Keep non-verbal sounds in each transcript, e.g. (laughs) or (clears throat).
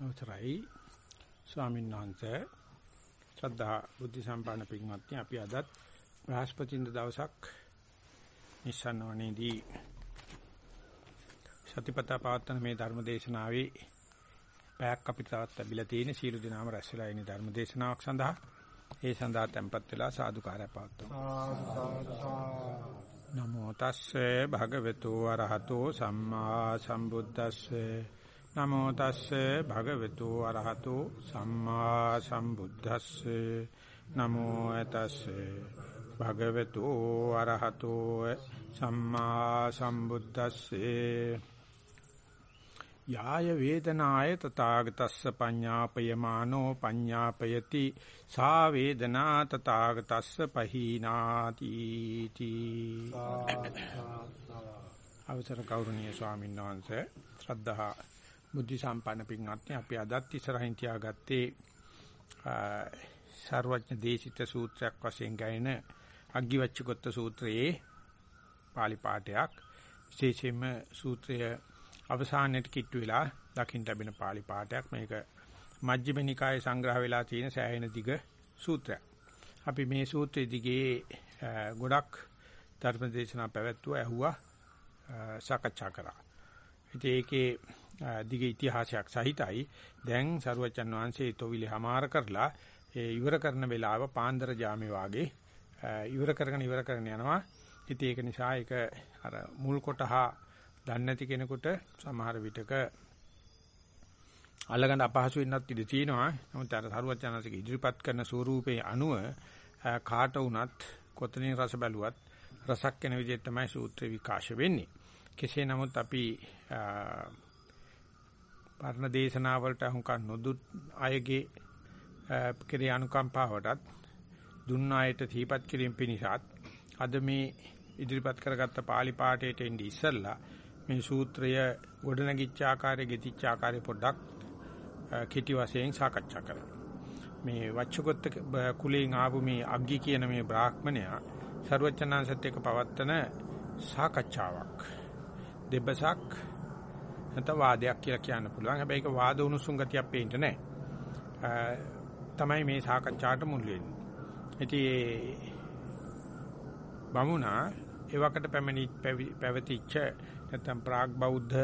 අවසරයි. ස්වාමීන් වහන්සේ ශ්‍රද්ධා බුද්ධ සම්පන්න පින්වත්නි අපි අදත් බ්‍රහස්පතින්ද දවසක් නිසන්වනේදී සතිපතා පවත්වන මේ ධර්ම දේශනාවේ පැයක් අපිට තවත් ලැබිලා තියෙන සීල දිනාම රැස් වෙලා ඉන්නේ ධර්ම දේශනාවක් සඳහා. ඒ සඳහා tempත් වෙලා සාදුකාරය පවත්වමු. නමෝ තස්සේ භගවතු වරහතෝ සම්මා සම්බුද්දස්සේ. නමෝ තස්සේ භගවතු අරහතෝ සම්මා සම්බුද්දස්සේ. නමෝ තස්සේ භගවතු අරහතෝ සම්මා සම්බුද්දස්සේ. යාය වේදනාය තථාගතස්ස පඤ්ඤාපයමානෝ පඤ්ඤාපයති සා වේදනා තථාගතස්ස පහීනාති තී අවසර කෞරණීය ස්වාමීන් වහන්සේ ශ්‍රද්ධා බුද්ධ සම්පන්න පින්වත්නි අපි අදත් ඉස්සරහින් තියාගත්තේ සර්වඥ දේශිත සූත්‍රයක් වශයෙන් ගයින අග්ගිවච්ඡකොත්ත සූත්‍රයේ pāli පාඨයක්. විශේෂයෙන්ම සූත්‍රය අවසානයේට කිට්ටු වෙලා දකින්න ලැබෙන pāli පාඨයක් මේක මජ්ක්‍ධිම නිකායේ සංග්‍රහ වෙලා තියෙන සෑහෙන දිග සූත්‍රයක්. අපි මේ සූත්‍රයේ දිගේ ගොඩක් ධර්ම දේශනා පැවැත්වුවා ඇහුවා සාකච්ඡා කරා. ඉතින් ඒකේ දිග ඉතිහාසයක් සහිතයි. දැන් සරුවචන් වහන්සේ තොවිලි හමාර කරලා ඒ ඉවර කරන වෙලාව පාන්දර ජාමේ වාගේ ඉවර කරගෙන ඉවර කරගෙන යනවා. ඉතින් ඒක නිසා ඒක අර මුල් කොටහ දන්නේ නැති කෙනෙකුට සමහර විටක අල්ලගන්න අපහසු වෙන්නත් ඉඩ තියෙනවා. නමුත් අර සරුවචනසික ඉදිරිපත් කරන ස්වරූපේ අනුව කාට වුණත් කොතනින් රස බැලුවත් රසක් වෙන විදිහට තමයි සූත්‍රය විකාශ වෙන්නේ. කෙසේ නමුත් අපි පරණ දේශනාවලට අහුම්කන් නොදුත් අයගේ කෙරේ අනුකම්පාවටත් දුන්න අයට තීපත් කිරීම පිණිසත් අද මේ ඉදිරිපත් කරගත්ත pāli පාඨයට එන්නේ ඉස්සල්ලා මේ සූත්‍රය ගොඩනැගිච්ච ආකාරය ගෙතිච්ච ආකාරය පොඩ්ඩක් කෙටි වශයෙන් සාකච්ඡා කරමු. මේ වච්චකොත්ත කුලයෙන් ආපු මේ අග්ගි කියන මේ බ්‍රාහ්මණයා ਸਰවචනාංශත් එක්ක පවත්තන සාකච්ඡාවක්. දෙබසක් නැත්නම් වාදයක් කියලා කියන්න පුළුවන්. හැබැයි ඒක වාද උණුසුම් ගතියක් පේන්න නැහැ. තමයි මේ සාකච්ඡාට මුල් වෙන්නේ. ඉතින් බමුණා එවකට පැමිණි පැවතිච්ච නැත්නම් ප්‍රාග් බෞද්ධ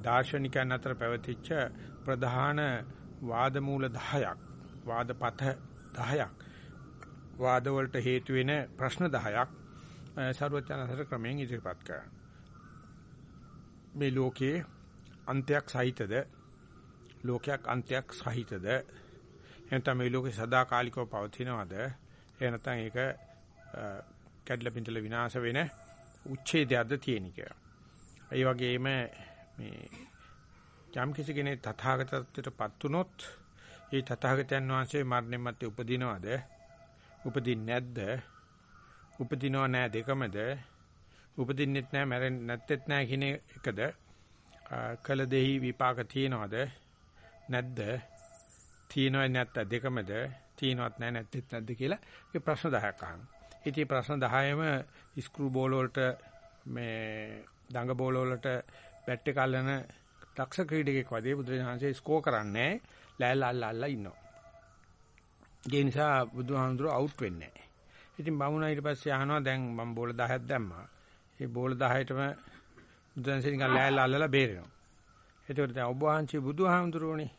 දාර්ශනිකයන් අතර පැවතිච්ච ප්‍රධාන වාද මූල 10ක් වාදපත 10ක් වාද වලට හේතු වෙන ප්‍රශ්න 10ක් ਸਰවඥාසර ක්‍රමයෙන් ඉදිරිපත් කරනවා. මේ ලෝකයේ අන්තයක් සහිතද ලෝකයක් අන්තයක් සහිතද එනතම මේ ලෝකේ සදාකාලිකව පවතිනවද එහෙනම් ඒක කැඩලා බිඳලා විනාශ වෙන උච්ඡේදයක්ද තියෙන කියලා. ඒ වගේම මේ යම් කිසි කෙනෙක් තථාගතත්වයටපත් වුනොත් ඒ තථාගතයන් වහන්සේ මරණයන් මැත්තේ උපදිනවද? උපදින්නේ නැද්ද? උපදිනව නැහැ දෙකමද? උපදින්නෙත් නැහැ මැරෙන්නේ නැත්තේත් නැහැ කියන එකද? කල දෙහි විපාක තියනවද? නැද්ද? තියනවද නැත්ද දෙකමද? තියනවත් නැහැ නැත්තේත් නැද්ද කියලා ඒ ප්‍රශ්න 10ක් අහනවා. ඉතින් ප්‍රශ්න 10ෙම ස්ක්‍රූ බෝල වලට මේ දඟ බෝල වලට බැට් එක අල්ලන දක්ෂ ක්‍රීඩකෙක් වගේ බුදුරජාණන්සේ ස්කෝර් කරන්නේ ලෑල්ල අල්ල අල්ල ඉන්නවා. ඒ නිසා බුදුහාමුදුරුවෝ අවුට් වෙන්නේ නැහැ. ඉතින් බමුණා ඊට පස්සේ අහනවා දැන් මම බෝල 10ක් දැම්මා. ඒ බෝල 10ටම බුදුන්සේ නිකන් ලෑල්ල අල්ලලා බේරෙනවා. ඒකට දැන් ඔබ වහන්සේ බුදුහාමුදුරුවෝනේ.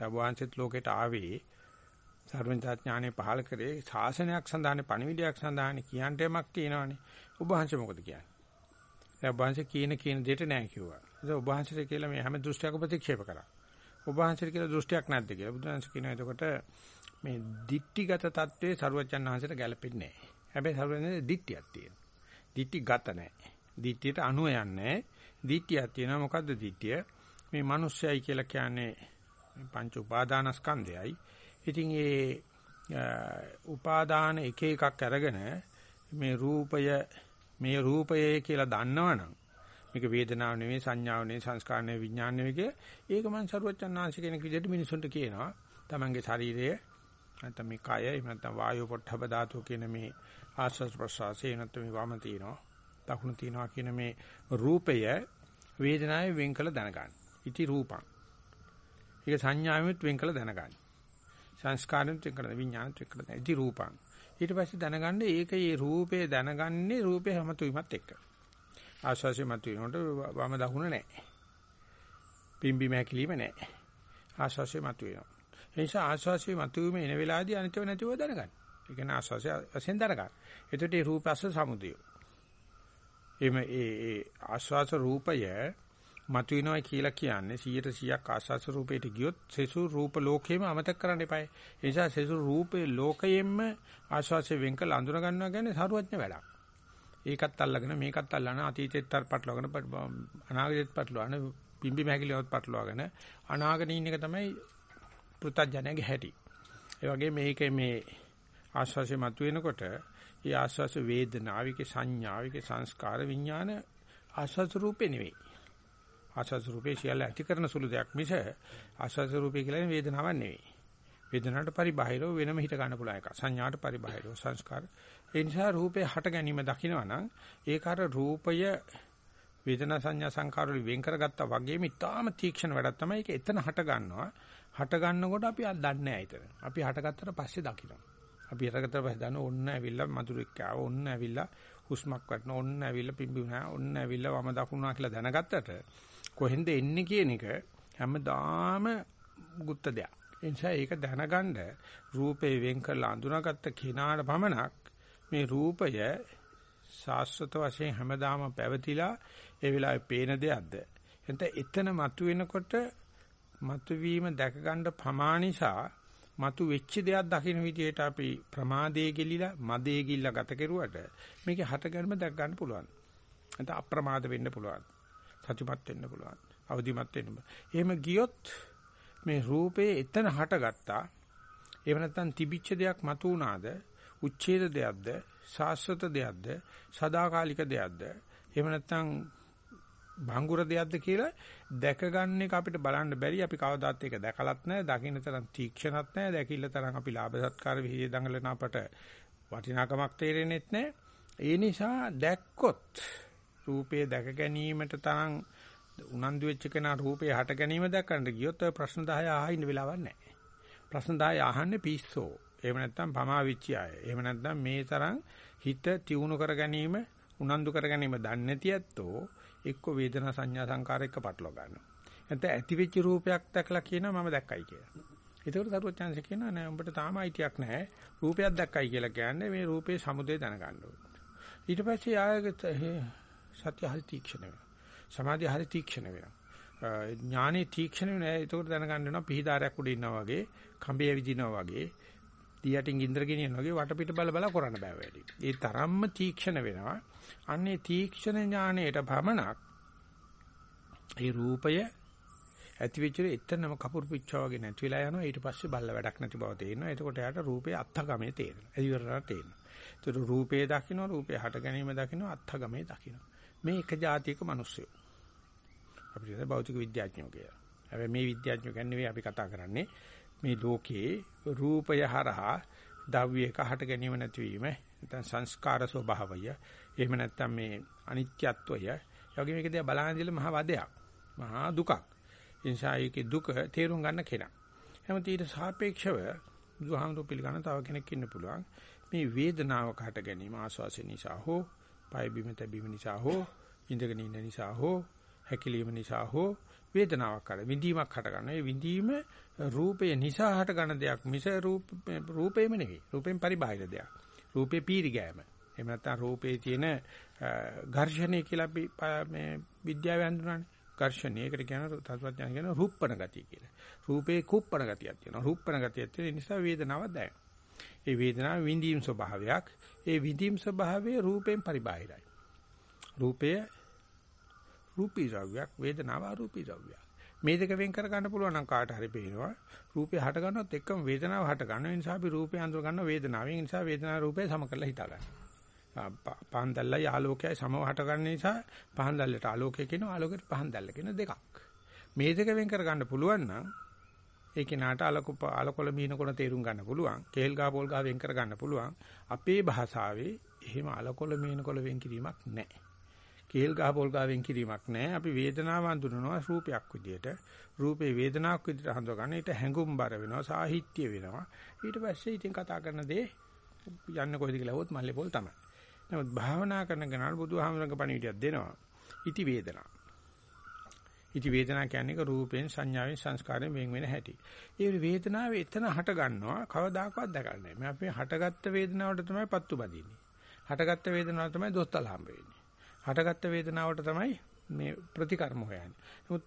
ඔබ වහන්සේත් ලෝකෙට ආවේ සර්වඥතා ඥානෙ පහල කරේ ශාසනයක් සඳහානේ පණිවිඩයක් සඳහානේ කියන්ට යමක් තියෙනවානේ. ඔබ වහන්සේ මොකද කියන්නේ? දැන් ඔබ වහන්සේ කියන කියන දෙයට නෑ කිව්වා. ඒක ඔබ වහන්සේට කියලා මේ හැම දෘෂ්ටියක ප්‍රතික්ෂේප කරා. ඔබ වහන්සේට කියලා දෘෂ්ටියක් නැද්ද කියලා. බුදුහන්සේ කියනවා එතකොට මේ දික්ටිගත தત્ත්වයේ සර්වඥාන් වහන්සේට ගැලපෙන්නේ නැහැ. හැබැයි සර්වඥාන්සේ දික්ටියක් තියෙනවා. දික්ටිගත නැහැ. දික්ටියට අනුව යන්නේ. දික්ටියක් තියෙනවා. මොකද්ද දික්ටිය? මේ මිනිස්සයයි කියලා කියන්නේ පංච උපාදානස්කන්ධයයි. ඉතින් ඒ උපාදාන එක එකක් අරගෙන මේ රූපය මේ රූපය කියලා දන්නවනම් මේක වේදනාව නෙවෙයි සංඥාව නෙවෙයි සංස්කාර නෙවෙයි විඥාන නෙවෙයි කිය ඒක මම සරුවචනාංශ කෙනෙක් විදිහට මිනිසුන්ට කියනවා තමන්ගේ ශරීරය නැත්නම් මේ කය එහෙම නැත්නම් වායු පොට්ටබ ධාතුව කියන මේ ආස්වාද ප්‍රසවාසය නැත්නම් මේ වම තියෙනවා දකුණු තියෙනවා කියන මේ රූපය වේදනාවේ වෙන් කළ දැනගන්න. ඉති රූපං. ඒක සංඥාවෙත් වෙන් කළ දැනගන්න. සංස්කාරෙත් වෙන් කළ විඥානෙත් වෙන් කළ දැනගන්න. ඉති රූපං. ඊට පස්සේ දැනගන්න ඒක ඒ රූපේ දැනගන්නේ රූපේ හැමතුීමත් එක්ක. ආස්වාසිය මතුවෙනකොට වම දකුණ නැහැ. පිම්බි මහැකිලිම නැහැ. ආස්වාසිය මතුවෙනවා. ඒ නිසා ආස්වාසිය මතුවීම එන වෙලාවදී අනිත්‍යව නැතිව දැනගන්න. ඒ කියන්නේ ආස්වාසිය වශයෙන් දැනගන්න. එතකොට මේ රූපස්ස සමුදය. එimhe ඒ ඒ ආස්වාස රූපය මතුවෙනවා කියලා කියන්නේ 100%ක් ආස්වාස රූපයට ගියොත් සෙසු රූප ලෝකෙම අමතක කරන්න එපායි. ඒ නිසා සෙසු රූපේ ලෝකයෙන්ම ආස්වාසයෙන් වෙන් කළ අඳුර ගන්නවා කියන්නේ සරුවඥ වැඩක්. ඒකත් අල්ලගෙන මේකත් අල්ලන අතීතෙත් පටලවාගෙන අනාගතෙත් පටලවාගෙන පිම්බි මහැකිලිවත් පටලවාගෙන අනාගතේ ඉන්න එක තමයි පෘථජ්ජනගේ හැටි. ඒ වගේ මේකේ මේ ආස්වාසය මතුවෙනකොට ඒ ආස්වාස වේදනාවික සංඥාවික සංස්කාර විඥාන ආස්වාස රූපේ නෙවෙයි. ආස්වාස රූපේ සියල්ල ඇති කරන සුළු දෙයක් මිස ආස්වාස රූපේ කියලා වේදනාවක් නෙවෙයි. වේදනාවට පරිබාහිරව වෙනම හිත ගන්න පුළුවන් එකක්. සංඥාට පරිබාහිරව සංස්කාර. ඒ නිසා රූපේ හට ගැනීම දකිනවා නම් ඒක අර රූපය වේදනා සංඥා සංකාර වලින් වෙන් කරගත්තා වගේම ඉතාම තීක්ෂණ වැඩක් තමයි ඒක එතන හට ගන්නවා. හට ගන්නකොට අපි දන්නේ නැහැ ඊතර. අපි හටගත්තට පස්සේ දකිනවා. අපි හටගත්තට පස්සේ දන්න ඔන්න ඇවිල්ලා මధుරෙක් ආව ඔන්න ඇවිල්ලා හුස්මක් වටන ඔන්න ඇවිල්ලා පිම්බුණා ඔන්න ඇවිල්ලා වම දකුණා කියලා දැනගත්තට කොහෙන්ද එන්නේ කියන එක හැමදාම ගුත්ත දෙයක්. ඒ නිසා ඒක දැනගන්න රූපේ වෙන් කරලා අඳුනාගත්ත කෙනාට පමණක් මේ රූපය සාස්වත වශයෙන් හැමදාම පැවතිලා ඒ වෙලාවේ පේන දෙයක්ද එතන එතන මතුවෙනකොට මතුවීම දැක ගන්න ප්‍රමාණිසා මතු වෙච්ච දෙයක් දකින්න විදියට අපි ප්‍රමාදයේ ගිලිලා මදයේ ගිල්ලා ගත කෙරුවට මේකේ හටගන්ම දැක ගන්න පුළුවන්. නැත්නම් අප්‍රමාද වෙන්න පුළුවන්. සතිමත් වෙන්න පුළුවන්. අවදිමත් වෙන්න බෑ. එහෙම ගියොත් මේ රූපේ එතන හටගත්තා. එහෙම නැත්නම් තිබිච්ච දෙයක් මතු වුණාද? උච්ඡේද දෙයක්ද? සාස්වත දෙයක්ද? සදාකාලික දෙයක්ද? එහෙම නැත්නම් භංගුර දෙයක්ද කියලා දැක ගන්න එක අපිට බලන්න බැරි අපි කවදාත් ඒක දැකලත් නැහැ දකින්න තරම් තීක්ෂණත් නැහැ දැකිල්ල තරම් අපි ලාභ සත්කාර විහිදේ දඟලන අපට වටිනාකමක් තේරෙන්නේ නැහැ ඒ නිසා දැක්කොත් රූපේ දැක ගැනීමට තරම් උනන්දු වෙච්ච කෙනා රූපේ හට ගැනීම දැක්කන්ට ගියොත් ඔය ප්‍රශ්න 10 අහින්න වෙලාවක් නැහැ ප්‍රශ්න 10 අහන්නේ පිස්සෝ එහෙම නැත්නම් පමා විච්චය එහෙම නැත්නම් මේ තරම් හිත තියුණු කර ගැනීම උනන්දු කර ගැනීම දන්නේ නැති ඇත්තෝ එක්ක වේදනා සංඥා සංකාර එක්ක පටලවා ගන්නවා. නැත්නම් ඇති වෙච්ච රූපයක් දැකලා කියනවා මම දැක්කයි කියලා. ඒකට සරුවත් chance කියනවා නෑ උඹට තාම අයිතියක් නෑ. රූපයක් දැක්කයි කියලා කියන්නේ මේ රූපේ සමුදේ දැනගන්න ඕනේ. ඊට පස්සේ ආයගත සත්‍ය හරි තීක්ෂණ වෙනවා. සමාධිය හරි තීක්ෂණ වෙනවා. ඥානෙ තීක්ෂණ වෙනවා. ඒකට දැනගන්න වෙනවා පිහිදාරයක් උඩ ඉන්නා වගේ, කඹේ විදිනවා වගේ, දියටින් ගින්දර ගෙනියනවා වගේ වටපිට බල බල කරන්න බෑ වැඩි. ඒ තරම්ම තීක්ෂණ වෙනවා. අන්නේ තීක්ෂණ ඥාණයට භමනක් ඒ රූපය ඇති වෙච්ච එතනම කපුරු පිච්චා වගේ නැති වෙලා යනවා ඊට පස්සේ බල්ල වැඩක් නැති බව තේරෙනවා එතකොට එයාට රූපේ අත්ථගමේ තේරෙනවා එදිවරණ තේරෙනවා ඒතර රූපේ දකින්න රූපේ හට ගැනීම දකින්න අත්ථගමේ දකින්න මේ එක જાතියක මිනිස්සු. අපිට කියන භෞතික විද්‍යාඥයෝ කියලා. හැබැයි මේ විද්‍යාඥයෝ කියන්නේ අපි කතා කරන්නේ. මේ ලෝකේ රූපය හරහා දව්‍යයක හට ගැනීම නැතිවීම නැත්නම් සංස්කාර ස්වභාවය එහෙම නැත්නම් මේ අනිත්‍යත්වය. යෝගී මේක දිහා බලන දිල මහ වදයක් මහා දුකක්. ඒ නිසා ඒකේ දුක තේරුම් ගන්න කෙනා. හැමති ඊට සාපේක්ෂව බුදුහාමුදුරු පිළිගන්න තව කෙනෙක් ඉන්න පුළුවන්. මේ වේදනාව කාට ගැනීම ආස්වාසය නිසා හෝ පය බිම තැබීම නිසා හෝ ඉඳගෙන ඉන්න නිසා හෝ හැකිලිම නිසා හෝ වේදනාවක් කර විඳීමක් හට ගන්න. ඒ විඳීම රූපය නිසා හට ගන්න දෙයක් මිස රූප රූපේම නෙවෙයි. රූපෙන් පරිබාහිර දෙයක්. රූපේ පීරි ගෑම. එහෙම නැත්නම් රූපේ තියෙන ඝර්ෂණය කියලා අපි මේ විද්‍යාවේ හඳුනන්නේ. ඝර්ෂණය. ඒකට කියන තත්ත්වඥයන් කියන රූපණ ගතිය කියලා. රූපේ කුප්පණ ගතියක් තියෙනවා. රූපණ ගතියක් තියෙන නිසා වේදනාවක් දැනෙනවා. ඒ වේදනාව විඳීම් ස්වභාවයක්. ඒ විඳීම් ස්වභාවය රූපයෙන් පරිබාහිරයි. රූපය රූපී ද්‍රව්‍යයක් වේදනාව අරූපී ද්‍රව්‍යයක්. මේ දෙක වෙන් කර ගන්න පුළුවන් නම් කාට හරි පේනවා. රූපේ හට ගන්නවත් එක්කම වේදනාව හට ගන්න. ඒ නිසා අපි රූපේ අඳුර ගන්න වේදනාව. ඒ නිසා වේදනාව රූපේ සම කරලා හිතා ගන්න. පහන් දැල්ලයි ආලෝකයයි සමව හට ගන්න නිසා පහන් දැල්ලට ආලෝකය කියනවා ආලෝකයට පහන් දැල්ල කියන දෙකක්. මේ දෙක වෙන් කර ගන්න පුළුවන් නම් ඒ කෙනාට අලකොප අලකොල මීනකොන තේරුම් ගන්න පුළුවන්. කේල් ගහ පොල් ගහ වෙන් කර ගන්න පුළුවන්. අපේ භාෂාවේ එහෙම අලකොල මීනකොල වෙන් කිරීමක් නැහැ. කේල් ගහ පොල් ගහ වෙන් කිරීමක් නැහැ. අපි වේදනාව හඳුනනවා රූපයක් විදියට. රූපේ වේදනාවක් විදියට හඳුනගන්න. ඊට හැඟුම්බර වෙනවා, සාහිත්‍ය වෙනවා. ඊට පස්සේ ඉතින් කතා කරන දේ යන්නේ කොහෙද කියලා හොත් මල්ලේ පොල් තමයි. නමුත් භාවනා කරන කෙනාට බුදුහාමරංග පණිවිඩයක් දෙනවා. ඉති වේදනා. ඉති වේදනා කියන්නේ රූපෙන් සංඥාවෙන් සංස්කාරයෙන් වෙන් වෙන හැටි. ඒ වේදනාව එතන හට ගන්නවා කවදාකවත් දැකලා නැහැ. මේ අපි හටගත්ත වේදනාවට තමයි පත්තු බදින්නේ. හටගත්ත වේදනාවට තමයි දොස්තල හම්බ වෙන්නේ. හටගත්ත වේදනාවට තමයි මේ ප්‍රතිකර්ම හොයන්නේ. නමුත්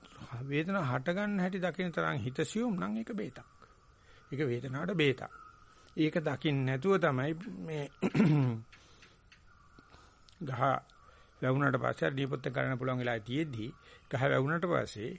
වේදනාව හට ගන්න හැටි දකින්න තරම් හිතසියුම් නම් ඒක බේතක්. ඒක වේදනාවට බේතක්. ඒක දකින්න නැතුව තමයි මේ (coughs) ගහ වැවුනට පස්සේ දීපොත් ගන්න පුළුවන් වෙලාවයි තියෙද්දි ගහ වැවුනට පස්සේ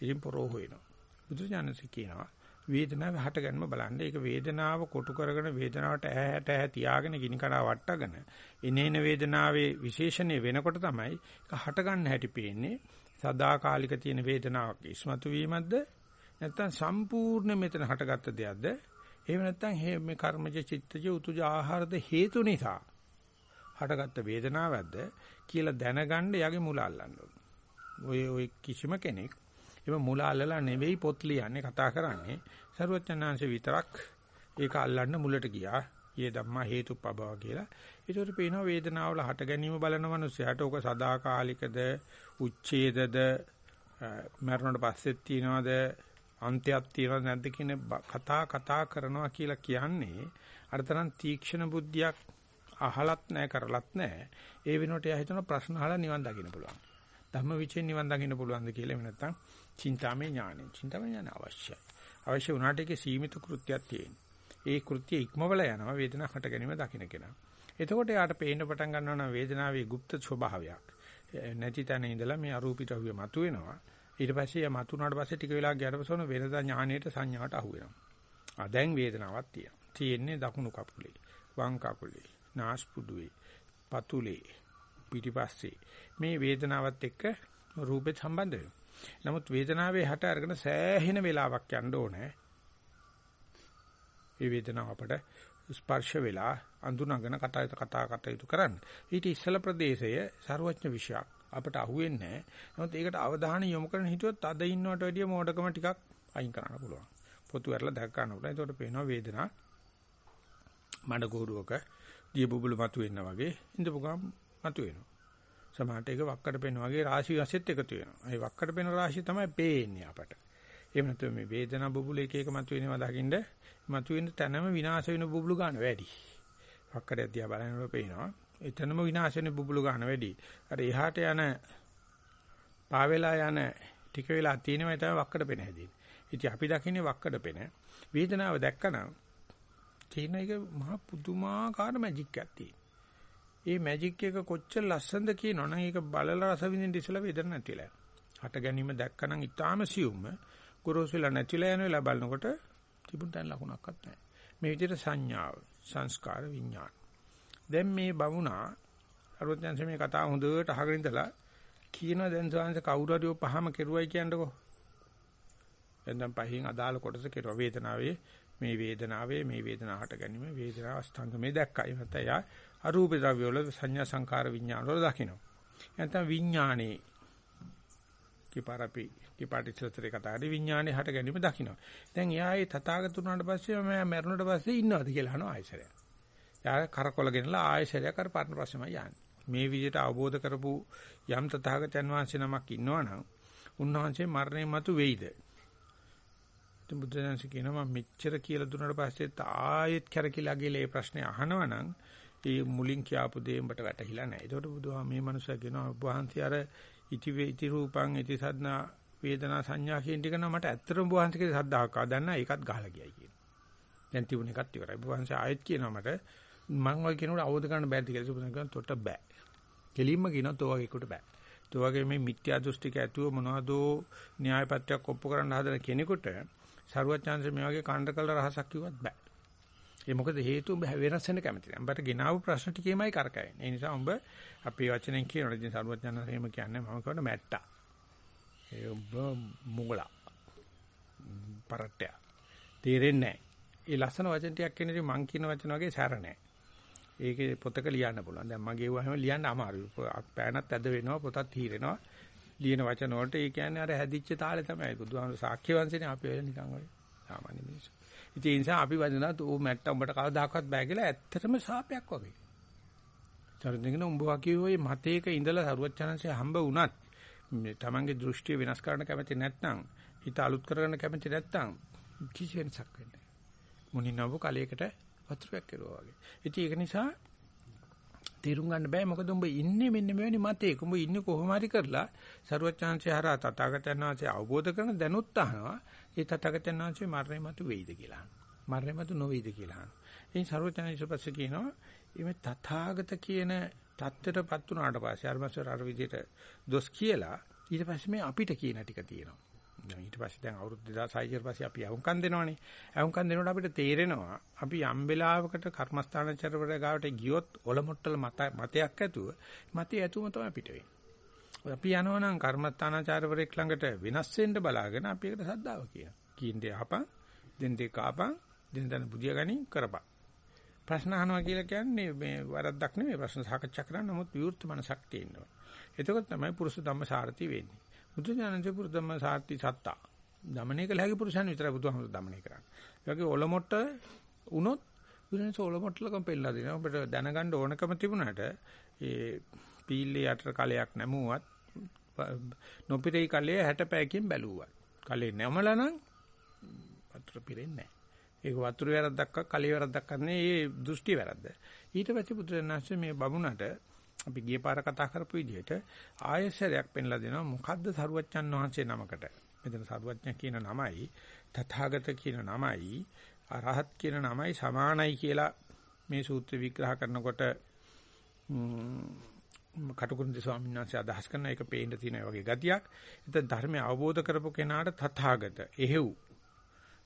ඉතින් පොරෝ හොයනවා. බුදුජානක කියනවා වේදනාව හටගන්න බලන්න. ඒක වේදනාව කොටු කරගෙන වේදනාවට ඈට ඈ තියාගෙන ගිනි කඩා වට්ටගෙන එනේන වේදනාවේ විශේෂණය වෙනකොට තමයි ඒක හටගන්න හැටි පේන්නේ. සදාකාලික තියෙන වේදනාවක් ඉස්මතු වීමක්ද නැත්නම් සම්පූර්ණ මෙතන හටගත්ත දෙයක්ද එහෙම නැත්නම් මේ කර්මජ චිත්තජ උතුජ ආහාරද හේතු නිසා හටගත්ත වේදනාවක්ද කියලා දැනගන්න යගේ මුල අල්ලන්න ඔය ඔය කිසිම කෙනෙක් එම මුල අල්ලලා නෙවෙයි පොත් ලියන්නේ කතා කරන්නේ සරුවචනාංශ විතරක් ඒක අල්ලන්න මුලට ගියා. යේ ධම්මා හේතුපබව කියලා. ඒකට පේනවා වේදනාවල හට ගැනීම බලන මනුස්සයාට ඕක සදාකාලිකද උච්ඡේදද මරණයට පස්සෙත් තියනවද අන්තයක් තියනවද නැද්ද කියන කතා කතා කරනවා කියලා කියන්නේ අරතරන් තීක්ෂණ බුද්ධියක් අහලත් නැහැ කරලත් නැහැ. ඒ වෙනුවට එයා හිතන ප්‍රශ්න අහලා නිවන් දකින්න පුළුවන්. ධම්ම විචෙන් නිවන් දකින්න පුළුවන්ද කියලා එහෙම නැත්නම් චින්තාමය ඥානෙ. චින්තාමය ඥාන අවශ්‍යයි. අවශ්‍ය වුණාට ඒකේ සීමිත කෘත්‍යයක් තියෙනවා. ඒ කෘත්‍ය ඉක්මවල යනවා වේදනාව හට ගැනීම දකින්න කෙනා. එතකොට යාට පේන්න පටන් ගන්නවා නම් වේදනාවේ গুপ্ত ස්වභාවයක්. නැති තැන ඉඳලා මේ අරූපිතවිය මතුවෙනවා. ඊට පස්සේ යා මතුනාට පස්සේ ටික වෙලා ගියාට පස්සේ වෙනදා ඥානයට සංඥාවට අහු වෙනවා. ආ දැන් වේදනාවක් තියෙනවා. තියෙන්නේ දකුණු කකුලේ, වම් කකුලේ, නාස්පුඩුවේ, පතුලේ, පිටිපස්සේ. මේ වේදනාවත් එක්ක රූපෙත් සම්බන්ධ වෙනවා. නමුත් වේදනාවේ හට අරගෙන සෑහෙන වෙලාවක් යන්න ඕනේ. මේ වේදනාව අපට ස්පර්ශ වෙලා අඳුනගෙන කතා කතා කටයුතු කරන්න. ඊට ඉස්සල ප්‍රදේශය ਸਰවඥ විෂයක් අපට අහුවෙන්නේ නැහැ. නමුත් ඒකට අවධානය යොමු කරන හිතුවොත් අද ඉන්නවට වැඩිය මෝඩකම ටිකක් අයින් කරන්න පුළුවන්. පොතු ඇරලා දැක් ගන්න පුළුවන්. ඒකට පේනවා වේදනා මඩ ගෝරුවක දිය බුබුලු මතුවෙනා වගේ ඉඳපු ගමන් මතුවෙනවා. සමහරට ඒක වක්කට පෙන වගේ රාශි වශයෙන්ත් එකතු වෙනවා. ඒ වක්කට පෙන රාශිය තමයි පේන්නේ අපට. එහෙම නැත්නම් මේ වේදනා බුබුලු එක එක මතුවෙනවා දකින්න මතුවෙන තැනම විනාශ වෙන බුබුලු ගන්න වැඩි. වක්කට දිහා බලනකොට පේනවා. එතනම විනාශ වෙන බුබුලු ගන්න වැඩි. අර එහාට යන පාවෙලා යන ටික වෙලා තියෙනවා තමයි වක්කට පෙන හැදෙන්නේ. ඉතින් අපි දකින්නේ වක්කට පෙන. වේදනාව දැක්කනම් තියෙන එක මහ පුදුමාකාර මැජික් එකක් තියෙනවා. ඒ මැජික් එක කොච්චර ලස්සනද කියනවනම් ඒක බලලා රස විඳින්න ඉස්සලා වේදන නැතිලා. හට ගැනීම දැක්කනම් ඊටාම සියුම්ම ගොරෝසුලා නැතිලා යන වෙලාව බලනකොට තිබුණ තැන ලකුණක්වත් නැහැ. මේ විදිහට සංඥාව, සංස්කාර, විඥාන. දැන් මේ බමුණා අරවත්යන්ස මේ කතාව හොඳට අහගෙන ඉඳලා කියන දැන් සාංශ කවුරු හරි පහම කෙරුවයි කියන්නකෝ. එතෙන් පහින් අදාළ කොටස කෙරුවා වේදනාවේ මේ වේදනාවේ මේ වේදනාවට ගැනීම වේදනාව අස්තංගමේ දැක්කයි. නැත්නම් යා අරූප ද්‍රව්‍ය වල සංඥා සංකාර විඥාන වල දකින්න. නැත්නම් විඥානේ කිපාරපි කිපාටිචතරේ කතාවේ විඥානේ හට ගැනීම දකින්න. දැන් එයා ඒ තථාගත උනාට පස්සේ මම මැරුණට පස්සේ ඉන්නවද කියලා අහනවා ආයසරය. යා කරකොල ගෙනලා ආයසරය කර පරණ ප්‍රශ්නමයි යන්නේ. මේ විදිහට අවබෝධ කරපු යම් තථාගතයන් වහන්සේ නමක් ඉන්නවනම් උන්වහන්සේ මරණය මතු වෙයිද? ඉතින් බුදුදහම කියනවා මම මෙච්චර කියලා දුන්නාට පස්සේ ආයෙත් කරකිලා ගිහලා මේ ප්‍රශ්නේ අහනවනම් ඒ මුලින් කියපු දේ උඹට වැටහිලා නැහැ. ඒකට බුදුහා මේ මනුස්සයා කියනවා ඔබ වහන්සේ අර ඉති ඉති රූපං ඉති සද්නා වේදනා සංඥා කියන ටික නම් මට ඇත්තටම ඔබ වහන්සේගේ සද්ධාවක් ආදන්න ඒකත් ගහලා ගියයි කියන. දැන් තිබුණ එකත් ඉවරයි. ඔබ වහන්සේ ආයෙත් කියනවා මට මම ඔය කියනකොට අවබෝධ කරන්න බැරිද කියලා සුබුදන් කියනවා තොට බෑ. කෙලින්ම කියනවා තෝ වගේ කොට බෑ. තෝ වගේ මේ මිත්‍යා දෘෂ්ටික ඇතුව මොනවදෝ න්‍යායපත්‍යක් ඔප්පු කරන්න හදන කෙනෙකුට සරුවත් chance මේ වගේ කණ්ඩ කළ රහසක් කිව්වත් බෑ. ඒ මොකද හේතුව වෙනස් වෙන්න කැමති නැහැ. උඹට ගෙනාවු ප්‍රශ්න ටිකේමයි කරකැවෙන්නේ. ඒ නිසා උඹ අපේ වචනෙන් කියනවා ඉතින් සරුවත් chance එහෙම කියන්නේ මම කියනවා මැට්ටා. ඒ උඹ මුගලා. පරට්ටය. තේරෙන්නේ නැහැ. ඒ ලස්සන වචන ටිකක් කියනදී මං කියන වචන වගේ සැර නැහැ. ඒකේ පොතක ලියන්න පුළුවන්. දැන් මගේ වහම ලියන්න අමාරුයි. පෑනත් ඇද වෙනවා පොතත් හීරෙනවා. ලියන වචන වලට ඒ කියන්නේ අර හැදිච්ච තාලේ තමයි. බුදුහාමුදුරු සාක්‍ය වංශනේ අපි වෙල නිකන් ඔය සාමාන්‍ය මිනිස්සු. ඉතින් ඒ නිසා අපි වදිනවා ඌ මැට්ට උඹට කවදාකවත් බෑ කියලා ඇත්තටම සාපයක් වගේ. චරිතගෙන උඹ වගේ ඔය මතේක ඉඳලා සරුවචනන්සේ හම්බ වුණත් මේ තමන්ගේ දෘෂ්ටිය වෙනස් කරන්න කැමති නැත්නම් හිත අලුත් කරගන්න කැමති නැත්නම් කිසි වෙනසක් වෙන්නේ නැහැ. මුනින්නව කලයකට වතුරක් කෙරුවා වගේ. ඉතින් ඒක නිසා තේරුම් ගන්න බෑ. මොකද උඹ ඉන්නේ මෙන්න මෙවැනි මතයක. උඹ ඉන්නේ කොහොම හරි කරලා සරුවචාන්සේ හරහා තථාගතයන් වහන්සේ අවබෝධ කරන දැනුත් අහනවා. ඒ තථාගතයන් වහන්සේ මරණය මතු වෙයිද කියලා අහනවා. මරණය මතු නොවේද කියලා අහනවා. ඉතින් සරුවචාන්සේ පස්සේ කියනවා මේ තථාගත කියන தත්ත්වයටපත් වුණාට පස්සේ අර්මස්වර අර විදිහට දොස් කියලා ඊට පස්සේ මේ අපිට කියන ටික තියෙනවා. දැන් ඊට පස්සේ දැන් අවුරුදු 2600 ඊට පස්සේ අපි අවුම්කම් දෙනවනේ. අවුම්කම් දෙනකොට අපිට තේරෙනවා අපි යම් වෙලාවකට කර්මස්ථානචරවල ගාවට ගියොත් ඔලමුට්ටල මත මතයක් ඇතුව මතය ඇතුවම තමයි පිට වෙන්නේ. අපි යනවා නම් කර්මස්ථානචාරවරයෙක් ළඟට වෙනස් වෙන්න බලාගෙන අපි ඒකට සද්දාව කියනවා. කීන්දේ ආපන්, දෙන්දේ කාපන්, දෙන්දන බුදිය ගනි කරපන්. ප්‍රශ්න අහනවා කියලා කියන්නේ මේ වරද්දක් නෙමෙයි ප්‍රශ්න සාකච්ඡා කරන්න නමුත් විවෘත මනසක් තියෙනවා. එතකොට තමයි පුරුෂ ධම්ම සාරති වෙන්නේ. බුදු ඥානසේ පුරුදම්ම සාර්ථි සත්තා. දමණය කළ හැකි පුරුෂයන් විතරයි බුදුහාමුදුරු දමණය කරන්නේ. ඒ වගේ ඔලොමොට්ට වුණොත් බුදුන්සේ ඔලොමොට්ටලකම් පෙන්නලා දෙනවා. ඔබට දැනගන්න ඕනකම තිබුණාට ඒ පීල්ලේ යට කලයක් නැමුවත් නොපිරේ කලයේ 60 පැයකින් බැලුවා. කලේ නැමලා නම් වතුර පිරෙන්නේ නැහැ. ඒක වතුර වැරද්දක් කලේ වැරද්දක් කරන්නේ ඒ දෘෂ්ටි වැරද්ද. ඊට පස්සේ බුදුරජාණන්සේ මේ බමුණට අපි ගිය පාර කතා කරපු විදිහට ආයශරයක් පෙන්ලා දෙනවා මොකද්ද සරුවච්චන් වහන්සේ නමකට. මෙතන සරුවච්චන් කියන නමයි තථාගත කියන නමයි අරහත් කියන නමයි සමානයි කියලා මේ සූත්‍ර විග්‍රහ කරනකොට කටුකුරුන්දේ ස්වාමීන් වහන්සේ අදහස් කරන එක පේන්න තියෙන වගේ ගතියක්. එතන ධර්මය අවබෝධ කරපු කෙනාට තථාගත එහෙව්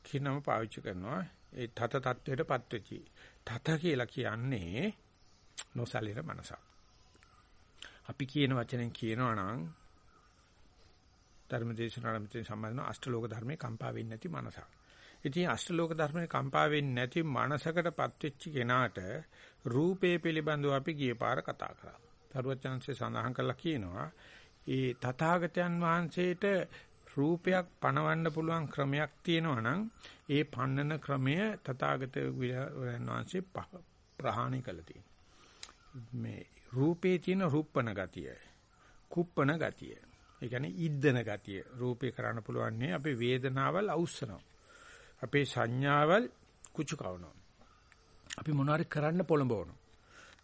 කියනම පාවිච්චි කරනවා. ඒ තත තත්වයටපත් වෙච්චි. තත කියලා කියන්නේ නොසලින මනසක්. අපි කියන වචනෙන් කියනවා නම් ධර්මදේශනාවට මෙතන සම්බන්ධන අෂ්ටලෝක ධර්මේ කම්පා වෙන්නේ නැති මනසක්. ඉතින් අෂ්ටලෝක ධර්මේ කම්පා වෙන්නේ නැති මනසකටපත් වෙච්ච කෙනාට රූපේ පිළිබඳව අපි ගිය පාර කතා කරා. තරුවචනන්සේ සඳහන් කළා කියනවා ඒ තථාගතයන් වහන්සේට රූපයක් පණවන්න පුළුවන් ක්‍රමයක් තියෙනවා නම් ඒ පන්නන ක්‍රමය තථාගත වහන්සේ ප්‍රහාණය කළා තියෙනවා. මේ රූපේ තියෙන රුප්පන ගතිය, කුප්පන ගතිය. ඒ කියන්නේ ඉද්දන ගතිය. රූපේ කරන්න පුළුවන් නේ අපේ වේදනාවල් අවුස්සනවා. අපේ සංඥාවල් කුචු කවනවා. අපි මොනවාරි කරන්න පොළඹවනවා.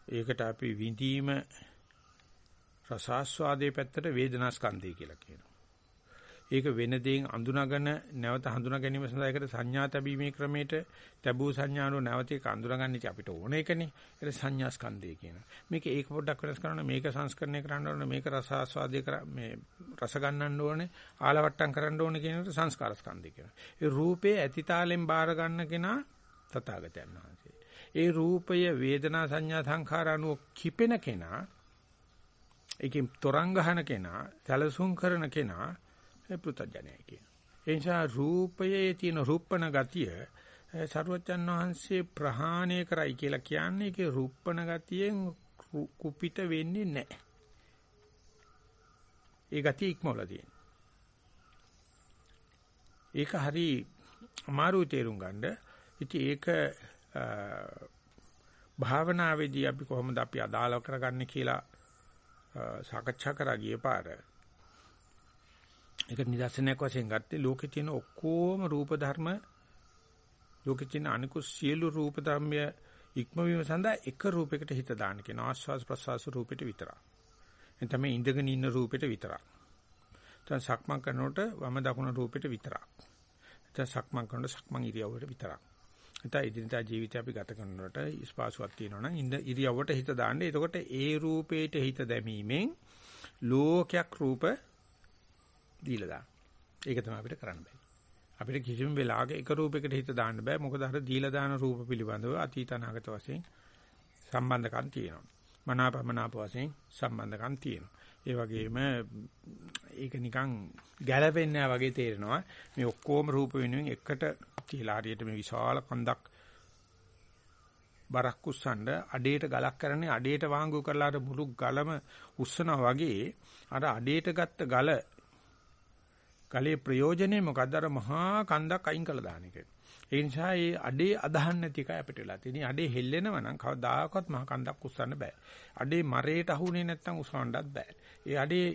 ඒකට අපි විඳීම රසාස්වාදයේ පැත්තට වේදනා ස්කන්ධය කියලා කියනවා. ඒක වෙන දෙයින් අඳුනගෙන නැවත හඳුනා ගැනීම සඳහා ඒකට සංඥා තැබීමේ ක්‍රමයට තැබූ සංඥානෝ නැවත ඒක අඳුනගන්න ඉති අපිට ඕන එකනේ. ඒක සංඥා ස්කන්ධය කියනවා. මේක ඒක පොඩ්ඩක් වෙනස් කරන්න මේක සංස්කරණය කරන්න ඕනේ මේක රස ආස්වාදයේ කර මේ රස ගන්නන්න ඕනේ ආලවට්ටම් කරන්න ඕනේ කියන එක සංස්කාර ස්කන්ධය කියනවා. ඒ රූපේ ඇතිතාලෙන් බාර ගන්න කෙනා තථාගතයන් වහන්සේ. ඒ රූපය වේදනා සංඥා සංඛාර අනුව කිපෙන කෙනා ඒකෙන් තරංග ගහන කෙනා, සැලසුම් කරන කෙනා ඒ පෘථජනයයි කියන. ඒ නිසා රූපයේ තියෙන රූපණ ගතිය සරුවචන් වහන්සේ ප්‍රහාණය කරයි කියලා කියන්නේ ඒකේ රූපණ ගතියෙන් කුපිත වෙන්නේ නැහැ. ඒ ගතිය ඉක්මවලා තියෙන. ඒක හරි අමාරු තේරුම් ගන්න. ඉතින් ඒක භාවනාවේදී අපි කොහොමද අපි අදාළ කරගන්නේ කියලා සාකච්ඡා කරා ගිය පාර ඒක නිදර්ශනයක් වශයෙන් ගත්තේ ලෝකේ තියෙන ඔක්කොම රූප ධර්ම ලෝකේ තියෙන අනිකුත් සියලු රූප ධර්මය ඉක්මවීම සඳහා එක රූපයකට හිත දාන්න කියන ආස්වාස් ප්‍රසවාස රූපෙට විතරක්. එතන මේ ඉඳගෙන ඉන්න රූපෙට විතරක්. දැන් සක්මන් කරනකොට වම දකුණ රූපෙට විතරක්. දැන් සක්මන් කරනකොට සක්මන් ඉරියව්වට විතරක්. එතන ඉදිරියට ජීවිතය අපි ගත කරනකොට ස්පාසුවක් තියෙනවා නම් ඉඳ ඉරියව්වට හිත දාන්න. එතකොට ඒ රූපේට හිත දැමීමෙන් ලෝකයක් රූප දීලා දාන්න. ඒක තමයි අපිට කරන්න බෑ. අපිට කිසිම වෙලාවක එක රූපයකට හිත දාන්න බෑ. මොකද අර දීලා දාන රූප පිළිබඳව අතීත අනාගත වශයෙන් සම්බන්ධකම් තියෙනවා. මනාපමනාප වශයෙන් සම්බන්ධකම් තියෙනවා. ඒ වගේම ඒක නිකන් ගැළපෙන්නේ නැහැ වගේ තේරෙනවා. මේ ඔක්කොම රූප වෙනුවෙන් එකට කියලා හරියට මේ විශාල කන්දක් බරක් උස්සන්න අඩේට ගලක් කරන්නේ අඩේට වාංගු කරලා අර මුළු ගලම උස්සනවා වගේ අර අඩේට ගත්ත ගල ගලේ ප්‍රයෝජනේ මොකද්ද අර මහා කන්දක් අයින් කළා දාන එක. ඒ නිසා මේ අඩේ අදහන්න නැති එකයි අපිට වෙලා තියෙන්නේ. අඩේ හෙල්ලෙනවා නම් කවදාකවත් මහා කන්දක් උස්සන්න බෑ. අඩේ මරේට අහුනේ නැත්නම් උස්සවන්නත් බෑ. ඒ අඩේ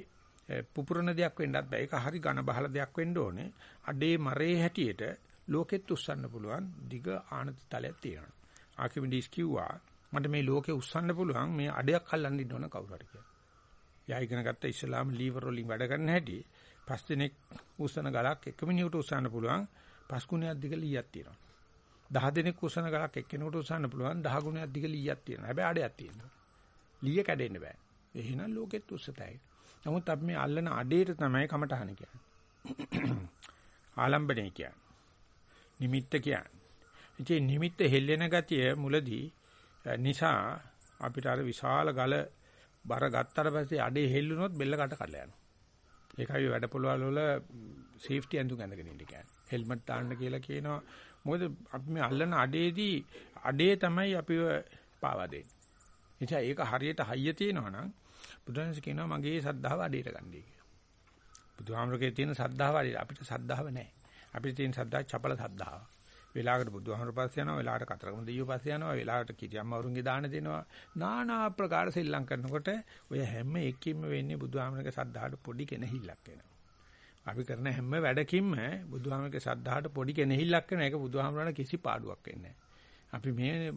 පුපුරන දෙයක් වෙන්නත් බෑ. ඒක හරි ඝන බහල දෙයක් වෙන්න ඕනේ. අඩේ මරේ හැටියට ලෝකෙත් උස්සන්න පුළුවන් දිග ආනත තලයක් තියෙනවා. ආකිමිඩිස් කිව්වා මට මේ ලෝකේ උස්සන්න පුළුවන් මේ අඩයක් අල්ලන්න ඉන්න ඕන කවුරු හරි කියලා. යා ඉගෙන ගත්ත ඉස්ලාම ලීවර් වලින් වැඩ කරන හැටි පස් දිනක් උස්සන ගලක් එක මිනිහෙකුට උස්සන්න පුළුවන් පස් ගුණයක් දිග ලීයක් තියෙනවා. දහ දිනක් උස්සන ගලක් එක්කෙනෙකුට උස්සන්න පුළුවන් දහ ගුණයක් දිග ලීයක් තියෙනවා. හැබැයි අඩයක් තියෙනවා. ලීය කැඩෙන්න බෑ. එහෙනම් ලෝකෙත් උස්සතයි. නමුත් අපි මේ අල්ලන අඩේට තමයි කමටහන කියන්නේ. (clears throat) ආලම්බණේ කියන්නේ. නිමිත්ත කියන්නේ. ඉතින් නිමිත්ත හෙල්ලෙන ගතිය මුලදී නිසා අපිට අර විශාල ගල බර ගත්තට පස්සේ අඩේ හෙල්ලුනොත් බෙල්ල කට කඩලා යනවා. ඒකයි වැඩ පොළවල් වල සේෆ්ටි ඇඳුම් ඇඳගෙන ඉන්න කියන්නේ. හෙල්මට් දාන්න කියලා කියනවා. මොකද අපි මේ අල්ලන අඩේදී අඩේ තමයි අපිව පාවා දෙන්නේ. එනිසා ඒක හරියට හයිය තියෙනවා නම් බුදුරජාණන් කියනවා මගේ සද්ධාව අඩේට ගන්නයි කියලා. බුදුහාමරගේ තියෙන සද්ධාව අඩේට අපිට සද්ධාව නැහැ. අපිට තියෙන සද්ධා චපල සද්ධාව. වෙලාවකට බුදුහාමර පස්සේ යනවා වෙලාවට කතරගම දෙයියෝ පස්සේ යනවා වෙලාවට කිරියම්ම වරුන්ගේ දාන දෙනවා নানা ආකාර සෙල්ලම් කරනකොට ඔය හැම එකකින්ම වෙන්නේ බුදුහාමරගේ සද්ධාහට පොඩි කෙනහිල්ලක් වෙනවා අපි කරන හැම වැඩකින්ම බුදුහාමරගේ සද්ධාහට පොඩි කෙනහිල්ලක් වෙන එක බුදුහාමරණ කිසි පාඩුවක් වෙන්නේ අපි මේ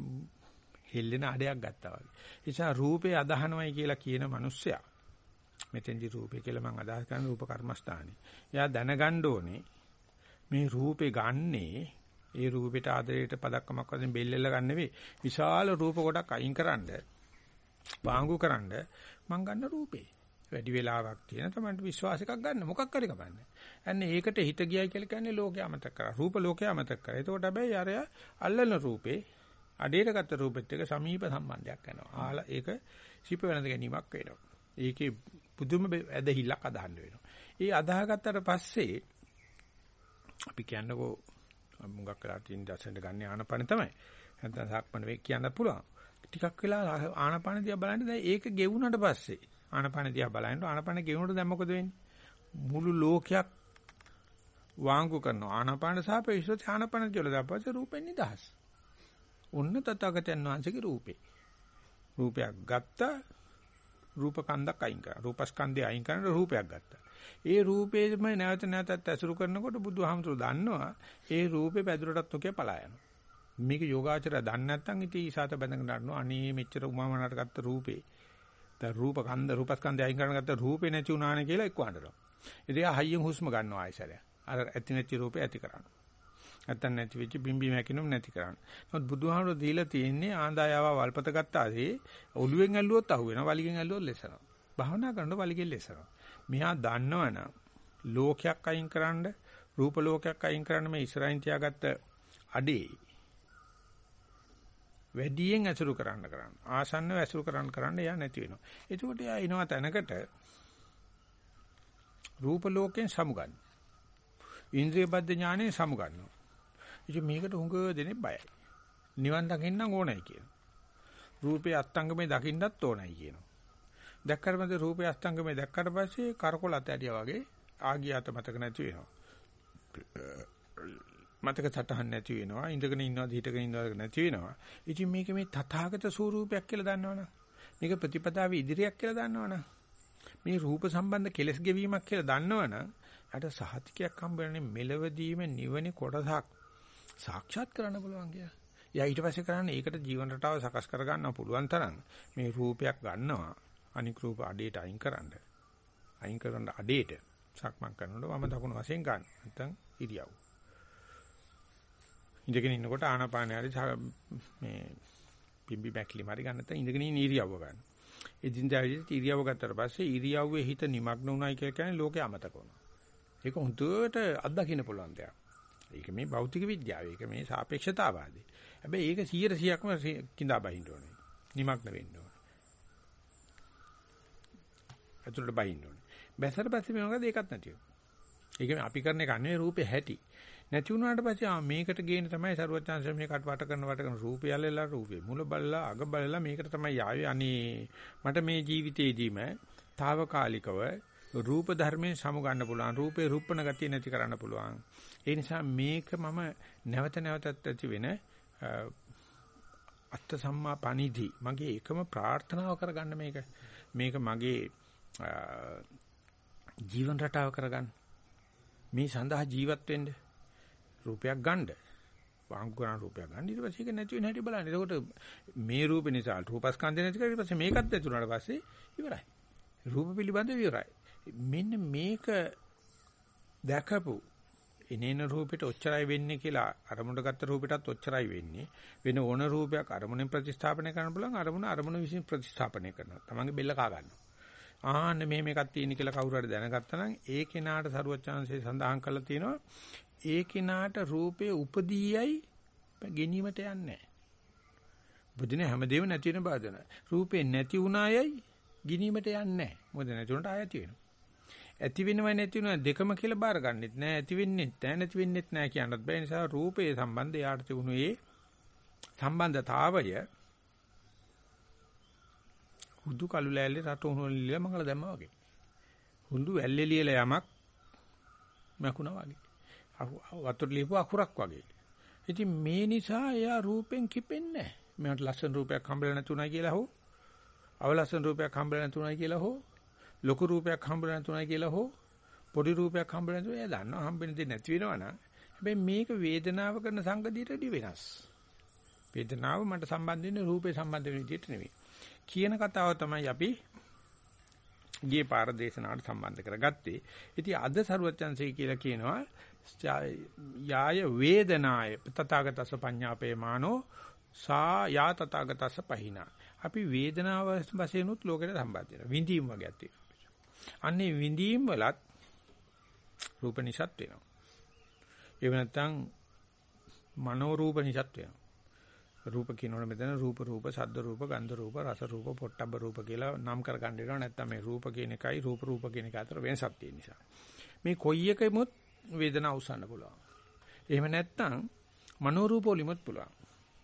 හෙල්ලෙන අඩයක් ගත්තා වගේ. ඒ නිසා රූපේ අදහනවයි කියලා කියන මිනිස්සයා මෙතෙන්දි රූපේ කියලා මම අදහස් කරන රූප කර්මස්ථානේ. එයා දැනගන්න ඕනේ මේ රූපේ ගන්නේ ඒ රූපෙට ආදරයට පදක්කමක් වශයෙන් බෙල්ලෙල්ල ගන්න නෙවෙයි. විශාල රූප කොටක් අයින්කරනද වාංගු කරනද මං ගන්න රූපේ. වැඩි වෙලාවක් තියෙන තමයි විශ්වාස එකක් ගන්න මොකක් හරි කපන්නේ. අන්නේ ඒකට හිත ගියයි කියලා කියන්නේ ලෝකේ අමතක කරා. රූප ලෝකේ අමතක කරා. එතකොට හැබැයි අරය අල්ලන රූපේ අඩේට ගත්ත රූපෙත් එක්ක සමීප සම්බන්ධයක් යනවා. ආලා ඒක සිප වෙනද ගැනීමක් වෙනවා. ඒකේ පුදුම ඇදහිල්ලක් අදහන්න වෙනවා. ඒ අදාහගත්තට පස්සේ අපි කියන්නකෝ මුගක් වෙලාට ඉන්න දැසෙන්ට ගන්න ආනපන තමයි. නැත්නම් සක්මණ වේ කියන්න පුළුවන්. ටිකක් වෙලා ආනපන දිහා බලන්න දැන් ඒක ගෙවුනට පස්සේ ආනපන දිහා බලනකොට ආනපන ගෙවුනට දැන් මොකද වෙන්නේ? මුළු ලෝකයක් වාංගු කරනවා. ආනපන සාපේක්ෂව ආනපන කියලා දාපස්සේ රූපෙන් නිදහස්. ඔන්න තථාගතයන් වහන්සේගේ රූපේ. රූපයක් ගත්තා රූප කන්දක් අයින් කරා. රූපස්කන්ධය අයින් කරන රූපයක් ගත්තා. ඒ රූපේම නැවත නැවතත් ඇසුරු කරනකොට බුදුහාමුදුරු දන්නවා ඒ රූපේ පැදුරටත් ඔකේ පලා යනවා. මේක යෝගාචරය දන්නේ නැත්නම් ඉතින් ඊසాత බඳගෙන ගන්නවා. අනේ මෙච්චර උමාමනකට ගත්ත රූපේ. දැන් රූප කන්ද රූපස්කන්ධය අයින් කරන ගත්ත රූපේ නැති වුණානේ කියලා එක්ක අඬනවා. ඉතින් හයියෙන් හුස්ම ගන්නවා ආයසරය. අර ඇති නැති රූපේ ඇති කරනවා. නැත්තම් නැති වෙච්ච බිම්බි මැකිනුම් නැති කරන්න. නමුත් බුදුහාමුදුරුවෝ දීලා තියෙන්නේ ආන්දායාව වල්පත ගත්තාදී ඔළුවෙන් ඇල්ලුවොත් අහුවෙනවා වලිගෙන් ඇල්ලුවොත් ලෙසනවා. භාවනා කරනකොට වලිගෙන් ලෙසනවා. මෙහා දන්නවනම් ලෝකයක් අයින් කරන්න රූප ලෝකයක් අයින් කරන්න මේ ඉස්සරහින් තියාගත්ත අඩේ වැඩියෙන් ඇසුරු කරන්න කරන්න ආසන්නව ඇසුරු කරන්න කරන්න යා නැති වෙනවා. එතකොට යා එනවා තැනකට රූප ලෝකෙන් සමුගන්න. ඉන්ද්‍රිය බද්ධ ඥානෙ සමුගන්නවා. ඉතින් මේකට හුඟ දෙනෙක් බයයි. නිවන් දකින්න ඕනයි කියන. රූපේ අත්ංගමේ දකින්නත් ඕනයි කියනවා. දැක්කට පස්සේ රූපේ අස්තංගමේ දැක්කට පස්සේ කරකොල අතැඩියා වගේ ආගියාත මතක නැති වෙනවා. මතක සටහන් නැති වෙනවා. ඉඳගෙන ඉන්නවද හිටගෙන ඉන්නවද නැති වෙනවා. ඉතින් මේක මේ තථාගත ස්වරූපයක් කියලා දන්නවනේ. මේක ප්‍රතිපදාවේ ඉදිරියක් කියලා දන්නවනේ. මේ රූප සම්බන්ධ කෙලස් ගෙවීමක් කියලා දන්නවනම් යට සහතිකයක් හම්බ වෙනනේ මෙලවදීම නිවනේ කොටසක් සාක්ෂාත් කරන්න පුළුවන් කියලා. යා ඊට පස්සේ කරන්නේ ඒකට ජීවන රටාව සකස් කර ගන්න පුළුවන් තරම් මේ රූපයක් ගන්නවා. අනික් රූප අඩේට අයින් කරන්න. අයින් කරන අඩේට සක්මන් කරනකොට වම දකුණු වශයෙන් ගන්න. නැත්නම් ඉරියව්. ඉඳගෙන ඉන්නකොට ආනාපානය හරි මේ පිම්බි බැක්ලි මාරි ගන්න නැත්නම් ඉඳගෙන ඉන්න ඉරියව්ව ගන්න. එදින්දා විදිහට ඉරියව්ව ගත්තට පස්සේ ඉරියව්වේ හිත නිමග්න වුණයි කියලා කියන්නේ ලෝකේ අමතක වුණා. ඒක හුදුවට අත්දකින්න පුළුවන් දෙයක්. ඒක මේ භෞතික විද්‍යාව. ඒක මේ සාපේක්ෂතාවාදී. හැබැයි ඒක 100%ක්ම කිඳා බහින්න ඕනේ. නිමග්න වෙන්න ඕනේ. අතුලට බහින්න ඕනේ. බැසට පස්සේ මේ මොකද ඒකත් නැතිව. ඒක අපි කරන එක අනේ රූපේ හැටි. නැති වුණාට පස්සේ ආ මේකට ගේන්නේ තමයි ਸਰුවචාන්සය මේ කටවට කරන වට කරන රූපය ඇල්ලලා රූපේ මුල බලලා අග බලලා මේකට තමයි ආවේ අනේ මට මේ ජීවිතේදීම తాවකාලිකව රූප ධර්මයෙන් සමුගන්න පුළුවන් රූපේ රූපණ ගතිය නැති කරන්න පුළුවන් ඒ නිසා මේක මම නැවත නැවතත් ඇති වෙන අත්ත සම්මා පනිදි මගේ එකම ප්‍රාර්ථනාව කරගන්න මේක මේක මගේ ජීවන රටාව කරගන්න මේ සඳහා ජීවත් වෙන්න රූපයක් ගන්න වාංගුණ රූපයක් ගන්න ඊට පස්සේ ඒක නැති වෙන හැටි බලන්න. එතකොට මේ රූප නිසා රූපස්කන්ධ නැති කරලා ඊට පස්සේ මේකත් නැති වුණාට පස්සේ ඉවරයි. රූප පිළිබඳව ඉවරයි. මෙන්න මේක දැකපු එනේන රූපෙට ඔච්චරයි වෙන්නේ කියලා අරමුණට ගත්ත රූපෙටත් ඔච්චරයි වෙන්නේ. වෙන ඕන රූපයක් අරමුණෙන් ප්‍රතිස්ථාපනය කරන්න පුළුවන් අරමුණ අරමුණ විසින් ප්‍රතිස්ථාපනය කරනවා. තමන්ගේ බෙල්ල කා ගන්නවා. ආන්න මේ මේකක් තියෙන කියලා කවුරු හරි දැනගත්තා නම් ඒ කෙනාට සරුවචාන්සේ සඳහන් කරලා තියෙනවා ඒ කෙනාට රූපේ උපදීයයි ගැනීමට යන්නේ නැහැ. බුදින හැමදේම නැති වෙන බාදන. රූපේ නැති වුණායයි ගැනීමට යන්නේ නැහැ. මොකද නැති වුණාට ආයති වෙනවා. ඇති වෙනව නැති වෙනව දෙකම කියලා බාර ගන්නෙත් නැහැ. ඇති වෙන්නෙත් නැහැ නැති වෙන්නෙත් නැහැ කියනත් බෑ. නිසා රූපේ සම්බන්ධ යාට තිබුණු ඒ සම්බන්ධතාවය හුදු කළු ලෑල්ලේ රට උණු වලින් මංගල දැම්මා වගේ. හුදු වැල්ලේ ලියලා යමක් මකුණා වගේ. වතුර ලියපු අකුරක් වගේ. ඉතින් මේ නිසා එයා රූපෙන් කිපෙන්නේ නැහැ. මට ලස්සන රූපයක් හම්බෙලා නැතුණයි කියලා හෝ අවලස්සන රූපයක් හම්බෙලා නැතුණයි කියලා හෝ ලොකු රූපයක් හම්බෙලා නැතුණයි කියලා හෝ පොඩි රූපයක් හම්බෙලා නැතුව එයා දන්නවා හම්බෙන දේ නැති වෙනවනම් හැබැයි මේක වේදනාව කරන සංගතියටදී වෙනස්. වේදනාව මට සම්බන්ධ වෙන්නේ රූපේ සම්බන්ධ වෙන විදිහට නෙවෙයි. කියන කතාව තමයි අපි ගියේ පාර දේශනාවට සම්බන්ධ කරගත්තේ. ඉතින් අද සරුවචන්සේ කියලා කියනවා යාය වේදනාය තථාගතස පඤ්ඤාපේ මානෝ සා යා තථාගතස පහිනා. අපි වේදනාව වශයෙන් උත් ලෝකෙට සම්බන්ධ වෙනවා. විඳීම් වගේක් තියෙනවා. අන්නේ විඳීම් වලත් රූප නිසත් වෙනවා. ඒ වෙනත්නම් මනෝ රූප නිසත් වෙනවා. රූප කියනවනේ මෙතන රූප රූප ශබ්ද රූප ගන්ධ රූප රස රූප පොට්ටබ්බ රූප කියලා නම් කර ගන්න වෙනවා නැත්නම් මේ රූප කියන එකයි රූප රූප කියන එක අතර වෙනසක් තියෙන නිසා මේ කොයි එකෙමුත් වේදනාව උසන්න පුළුවන් එහෙම නැත්නම් මනෝ රූප වලිමුත් පුළුවන්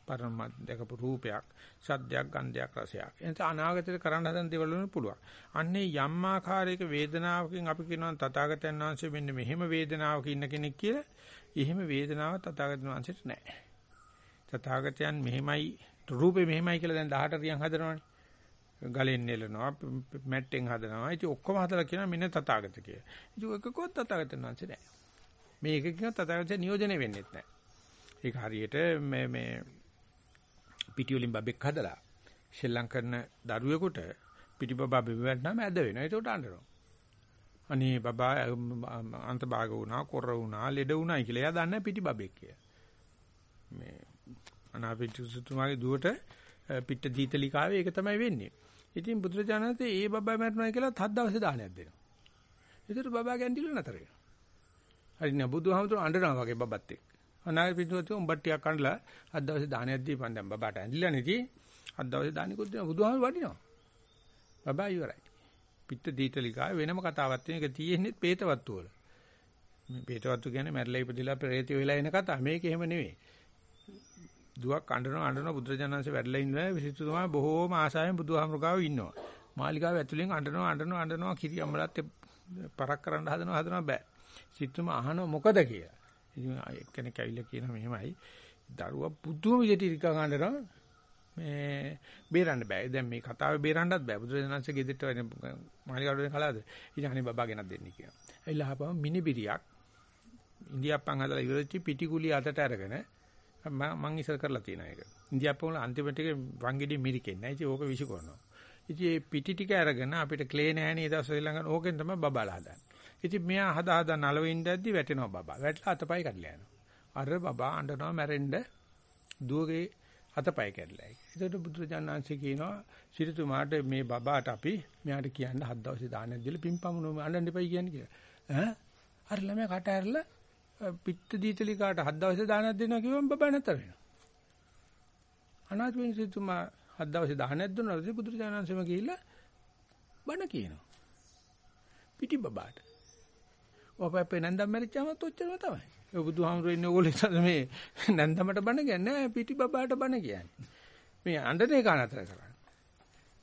පරම දැකපු රූපයක් සද්දයක් ගන්ධයක් රසයක් එතන අනාගතේ කරන්න හදන දේවල් වලින් පුළුවන් අන්නේ යම් ආකාරයක වේදනාවකින් අපි කියනවා තථාගතයන් වහන්සේ මෙන්න මෙහෙම වේදනාවක ඉන්න කෙනෙක් කියලා එහෙම වේදනාව තථාගතයන් වහන්සේට නැහැ තථාගතයන් මෙහෙමයි රූපේ මෙහෙමයි කියලා දැන් 18 රියන් හදනවනේ. ගලෙන් නෙලනවා, මැට්ටෙන් හදනවා. ඉතින් ඔක්කොම හදලා කියනවා මෙන්න තථාගත කියලා. ඉතින් එකකවත් තථාගතයන් වහන්සේ නැහැ. මේ එකකින් තථාගතයන් නියෝජනය වෙන්නේ නැහැ. ඒක හරියට මේ මේ පිටි වලින් බබෙක් හදලා ශ්‍රී ලංකන දරුවෙකුට පිටිබබා බෙවැටනම ඇද වෙනවා. ඒකට අඬනවා. අනේ බබා අන්ත භාග වුණා, කොර වුණා, ලෙඩ වුණායි කියලා. එයා දන්නේ පිටි බබෙක් කියලා. මේ අනාපිටිසුතුමාගේ දුවට පිට දීතලිකාවේ ඒක තමයි වෙන්නේ. ඉතින් බුදුරජාණන්සේ ඒ බබා මරනවා කියලා හත් දවසේ දානයක් දෙනවා. ඒතර බබා ගැන්ඩිල නතර වෙනවා. හරි නේ බුදුහාමුදුරුවෝ අඬනවා වගේ බබත් එක්ක. අනාපිටිසුතු උඹ ටිකක් අඬලා හත් දවසේ දානයක් දීපන් දැන් බබාට ඇඳිලා නෙති. හත් දවසේ දානිකුත් දෙනවා බුදුහාමුදුරුවෝ වඩිනවා. බබා ඉවරයි. පිට දීතලිකාවේ වෙනම කතාවක් තියෙන එක තියෙන්නේ පේතවත්තු වල. මේ පේතවත්තු කියන්නේ මැරිලා ඉපදිලා ප්‍රේතය වෙලා එන කතා. මේක එහෙම නෙවෙයි. දුවක් අඬනවා අඬනවා බුදුරජාණන්සේ වැඩලා ඉන්නවා විසිතුතුමා බොහෝම ආසාවෙන් බුදුහාමුදුරුවෝ ඉන්නවා. මාලිගාව ඇතුලෙන් අඬනවා අඬනවා අඬනවා කිරි අම්මලත් පරක් කරන්න හදනවා හදනවා බෑ. සිතුම අහනවා මොකද කියලා. ඉතින් එක්කෙනෙක් ඇවිල්ලා කියනවා මෙහෙමයි. දරුවා පුදුම විදිහට ඉරික ගන්නවා මේ බේරන්න බෑ. දැන් මේ කතාවේ බේරන්නත් බෑ. බුදුරජාණන්සේ ගෙදරට මාලිගාවට කලාද. ඉතින් අනේ බබා ගෙනත් දෙන්න කියලා. එයිලා ආපම මිනිබිරියක් ඉන්දියාප්පන් හදලා ඉවරච්චි පිටිකුලිය අතට අරගෙන මම ඉස්සර කරලා තියෙන එක. ඉන්දියාප්ප වල අන්තිමට එක වංගෙඩි මිරිකෙන්නේ නැහැ. ඉතින් ඕක විසි කරනවා. ඉතින් මේ පිටි ටික අරගෙන අපිට ක්ලේ නැහැනේ ඒ දවස්වල ළඟ ඕකෙන් තමයි බබාලා හදන්නේ. ඉතින් මෙයා හදා හදා නලවෙන්න දැද්දි වැටෙනවා බබා. වැටලා අතපය කඩලා යනවා. අර බබා අඬනවා මැරෙන්න දුවගේ අතපය කැඩලා. ඒකට බුදුරජාණන්සේ කියනවා සිරිතුමාට මේ බබාට අපි මෙයාට කියන්න හත් දවසේ දානක් දීලා පිම්පමුණු අඬන්න එපයි කියන්නේ කියලා. ඈ අර ළමයා කට ඇරලා පිත්ත දීතලිකාට හත් දවසේ දානක් දෙනවා කිව්වම බබා නැතර වෙනවා. අනාථ වෙනසිතුමා හත් දවසේ දානක් දුන්නා ඉතින් බුදුරජාණන්සේම ගිහිල්ලා බණ කියනවා. පිටි බබාට. ඔපපේ නැන්දම් මැරිච්චාමත් ඔච්චරම තමයි. ඒ බුදුහාමුදුරේ ඉන්නේ ඕගොල්ලෝ මේ නැන්දමට බණ කියන්නේ පිටි බබාට බණ කියන්නේ. මේ අඬනේ කාණතර කරන්නේ.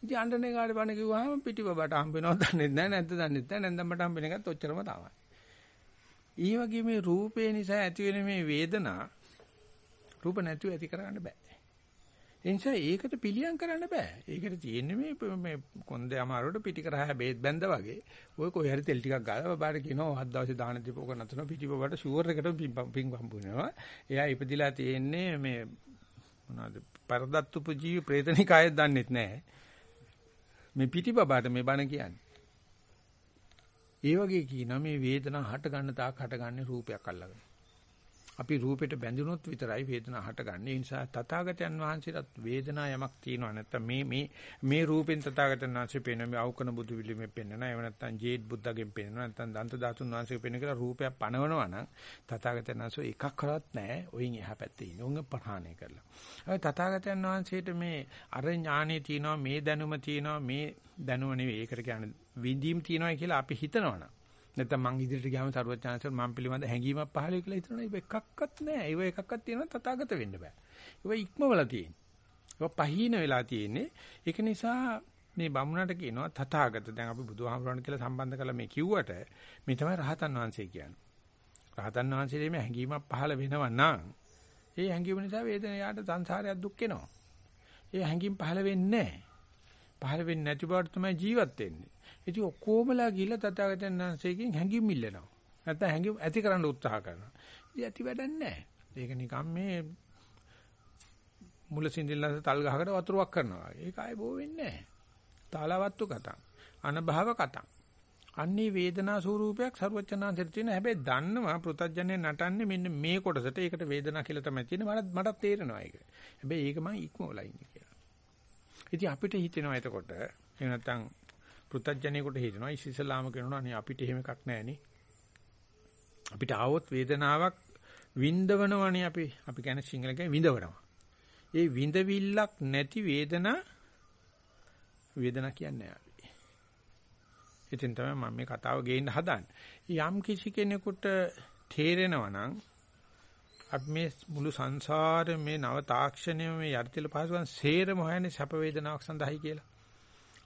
ඉතින් අඬනේ කාට බණ කිව්වහම පිටි බබාට හම්බ වෙනවද දන්නේ නැහැ නැද්ද දන්නේ නැහැ නැන්දමට හම්බ වෙන එකත් ඔච්චරම තමයි. ඊ වගේ මේ රූපේ නිසා ඇති වෙන මේ වේදනා රූප නැතුව ඇති කරන්න බෑ. ඒ නිසා ඒකට පිළියම් කරන්න බෑ. ඒකට තියෙන්නේ මේ මේ කොන්දේ අමාරුවට පිටි කරහා බේත් බැඳ වගේ. ඔය කොහේ හරි තෙල් ටිකක් ගාලා බබාට කියනවා හත් දවසේ දාන දීපෝක නතන පිටිපබට ෂුවර් එකට පිං පම්පුනවා. එයා ඉපදිලා තියෙන්නේ මේ මොනවද පරදත්තුප ජීවි ප්‍රේතනිකායෙත් දන්නෙත් නැහැ. මේ පිටිපබාට මේ බණ කියන්නේ. ඒ වගේ කියනවා මේ වේදනාව හට ගන්න තාක් හටගන්නේ රූපයක් අල්ලගෙන. අපි රූපෙට බැඳුනොත් විතරයි වේදනාව හටගන්නේ. ඒ නිසා තථාගතයන් වහන්සේට වේදනා යමක් තියෙනවා. නැත්තම් මේ මේ මේ රූපෙන් තථාගතයන් වහන්සේ පෙන්න මේ අවකන බුදු විලිමේ පෙන්නනවා. එහෙම නැත්තම් ජේඩ් බුද්ධගෙන් පෙන්නනවා. නැත්තම් දන්ත ධාතුන් වහන්සේ පෙන්න කියලා රූපයක් පනවනවා නම් තථාගතයන් වහන්සේ එකක් කරවත් නැහැ. ඔයින් එහා පැත්තේ ඉන්නේ. උංග ප්‍රහාණය කරලා. ඒ තථාගතයන් වහන්සේට මේ අර ඥානෙ තියෙනවා, මේ දැනුම තියෙනවා, මේ දැනුම නෙවෙයි. ඒකට කියන්නේ විඳීම් තියෙනවා කියලා අපි හිතනවනම් නැත්නම් මං ඉදිරියට ගියාම සරුවත් chance මං පිළිබඳ හැඟීමක් පහළ වෙයි කියලා හිතනවා. ඒක එකක්වත් නැහැ. ඒක එකක්වත් තියෙනවා තථාගත වෙන්න බෑ. ඒක ඉක්මවලා තියෙන්නේ. ඒක පහීන වෙලා තියෙන්නේ. ඒක නිසා මේ බමුණට කියනවා තථාගත. දැන් අපි බුදුහාමුදුරන් කියලා සම්බන්ධ කරලා මේ කිව්වට මේ තමයි රහතන් වහන්සේ කියන්නේ. රහතන් වහන්සේගේ මේ හැඟීමක් පහළ වෙනවා නම් ඒ හැඟීම නිසා වේදනාවට සංසාරයක් දුක් වෙනවා. ඒ හැඟීම් පහළ වෙන්නේ නැහැ. පහළ වෙන්නේ නැති බවට තමයි ජීවත් වෙන්නේ. ඉතින් ඔක්කොමලා ගිහිල්ලා තථාගතයන් වහන්සේගෙන් හැඟීම් ඉල්ලනවා. නැත්නම් හැඟීම් ඇති කරන්න උත්සාහ කරනවා. ඉතින් ඇති වැඩක් නැහැ. ඒක නිකන් මේ මුල සින්දිල්ලස තල් ගහකට වතුරක් කරනවා වගේ. ඒක ආයේ බෝ වෙන්නේ නැහැ. තාලවත්තු කතං. අනභව කතං. අන්නේ වේදනා ස්වරූපයක් ਸਰවචනාන්තර තියෙන හැබැයි දන්නවා පෘථජ්ජනේ නටන්නේ මෙන්න මේ කොටසට ඒකට වේදනා කියලා තමයි තියෙන්නේ මට මට තේරෙනවා ඒක. හැබැයි ඒක මම ඉක්මවලා ඉන්නේ කියලා. ඉතින් අපිට හිතෙනවා එතකොට එහෙම නැත්නම් පෘථජ්ජනේකට හිතෙනවා ඉස්සෙල්ලාම කියනවා අනේ අපිට එහෙම එකක් නැහැනේ. අපිට ආවොත් වේදනාවක් විඳවනවනේ අපි අපි කියන්නේ සිංහලෙන් විඳවනවා. ඒ විඳවිල්ලක් නැති වේදනා වේදනා කියන්නේ අපි. ඉතින් තමයි මම මේ කතාව ගේන්න හදන්නේ. යම් කිසි කෙනෙකුට තේරෙනවා නම් අපි මේ මුළු සංසාරේ මේ නව තාක්ෂණය මේ යටිතල පහසුකම් සේරම හොයන්නේ සැප වේදනාවක් සඳහායි කියලා.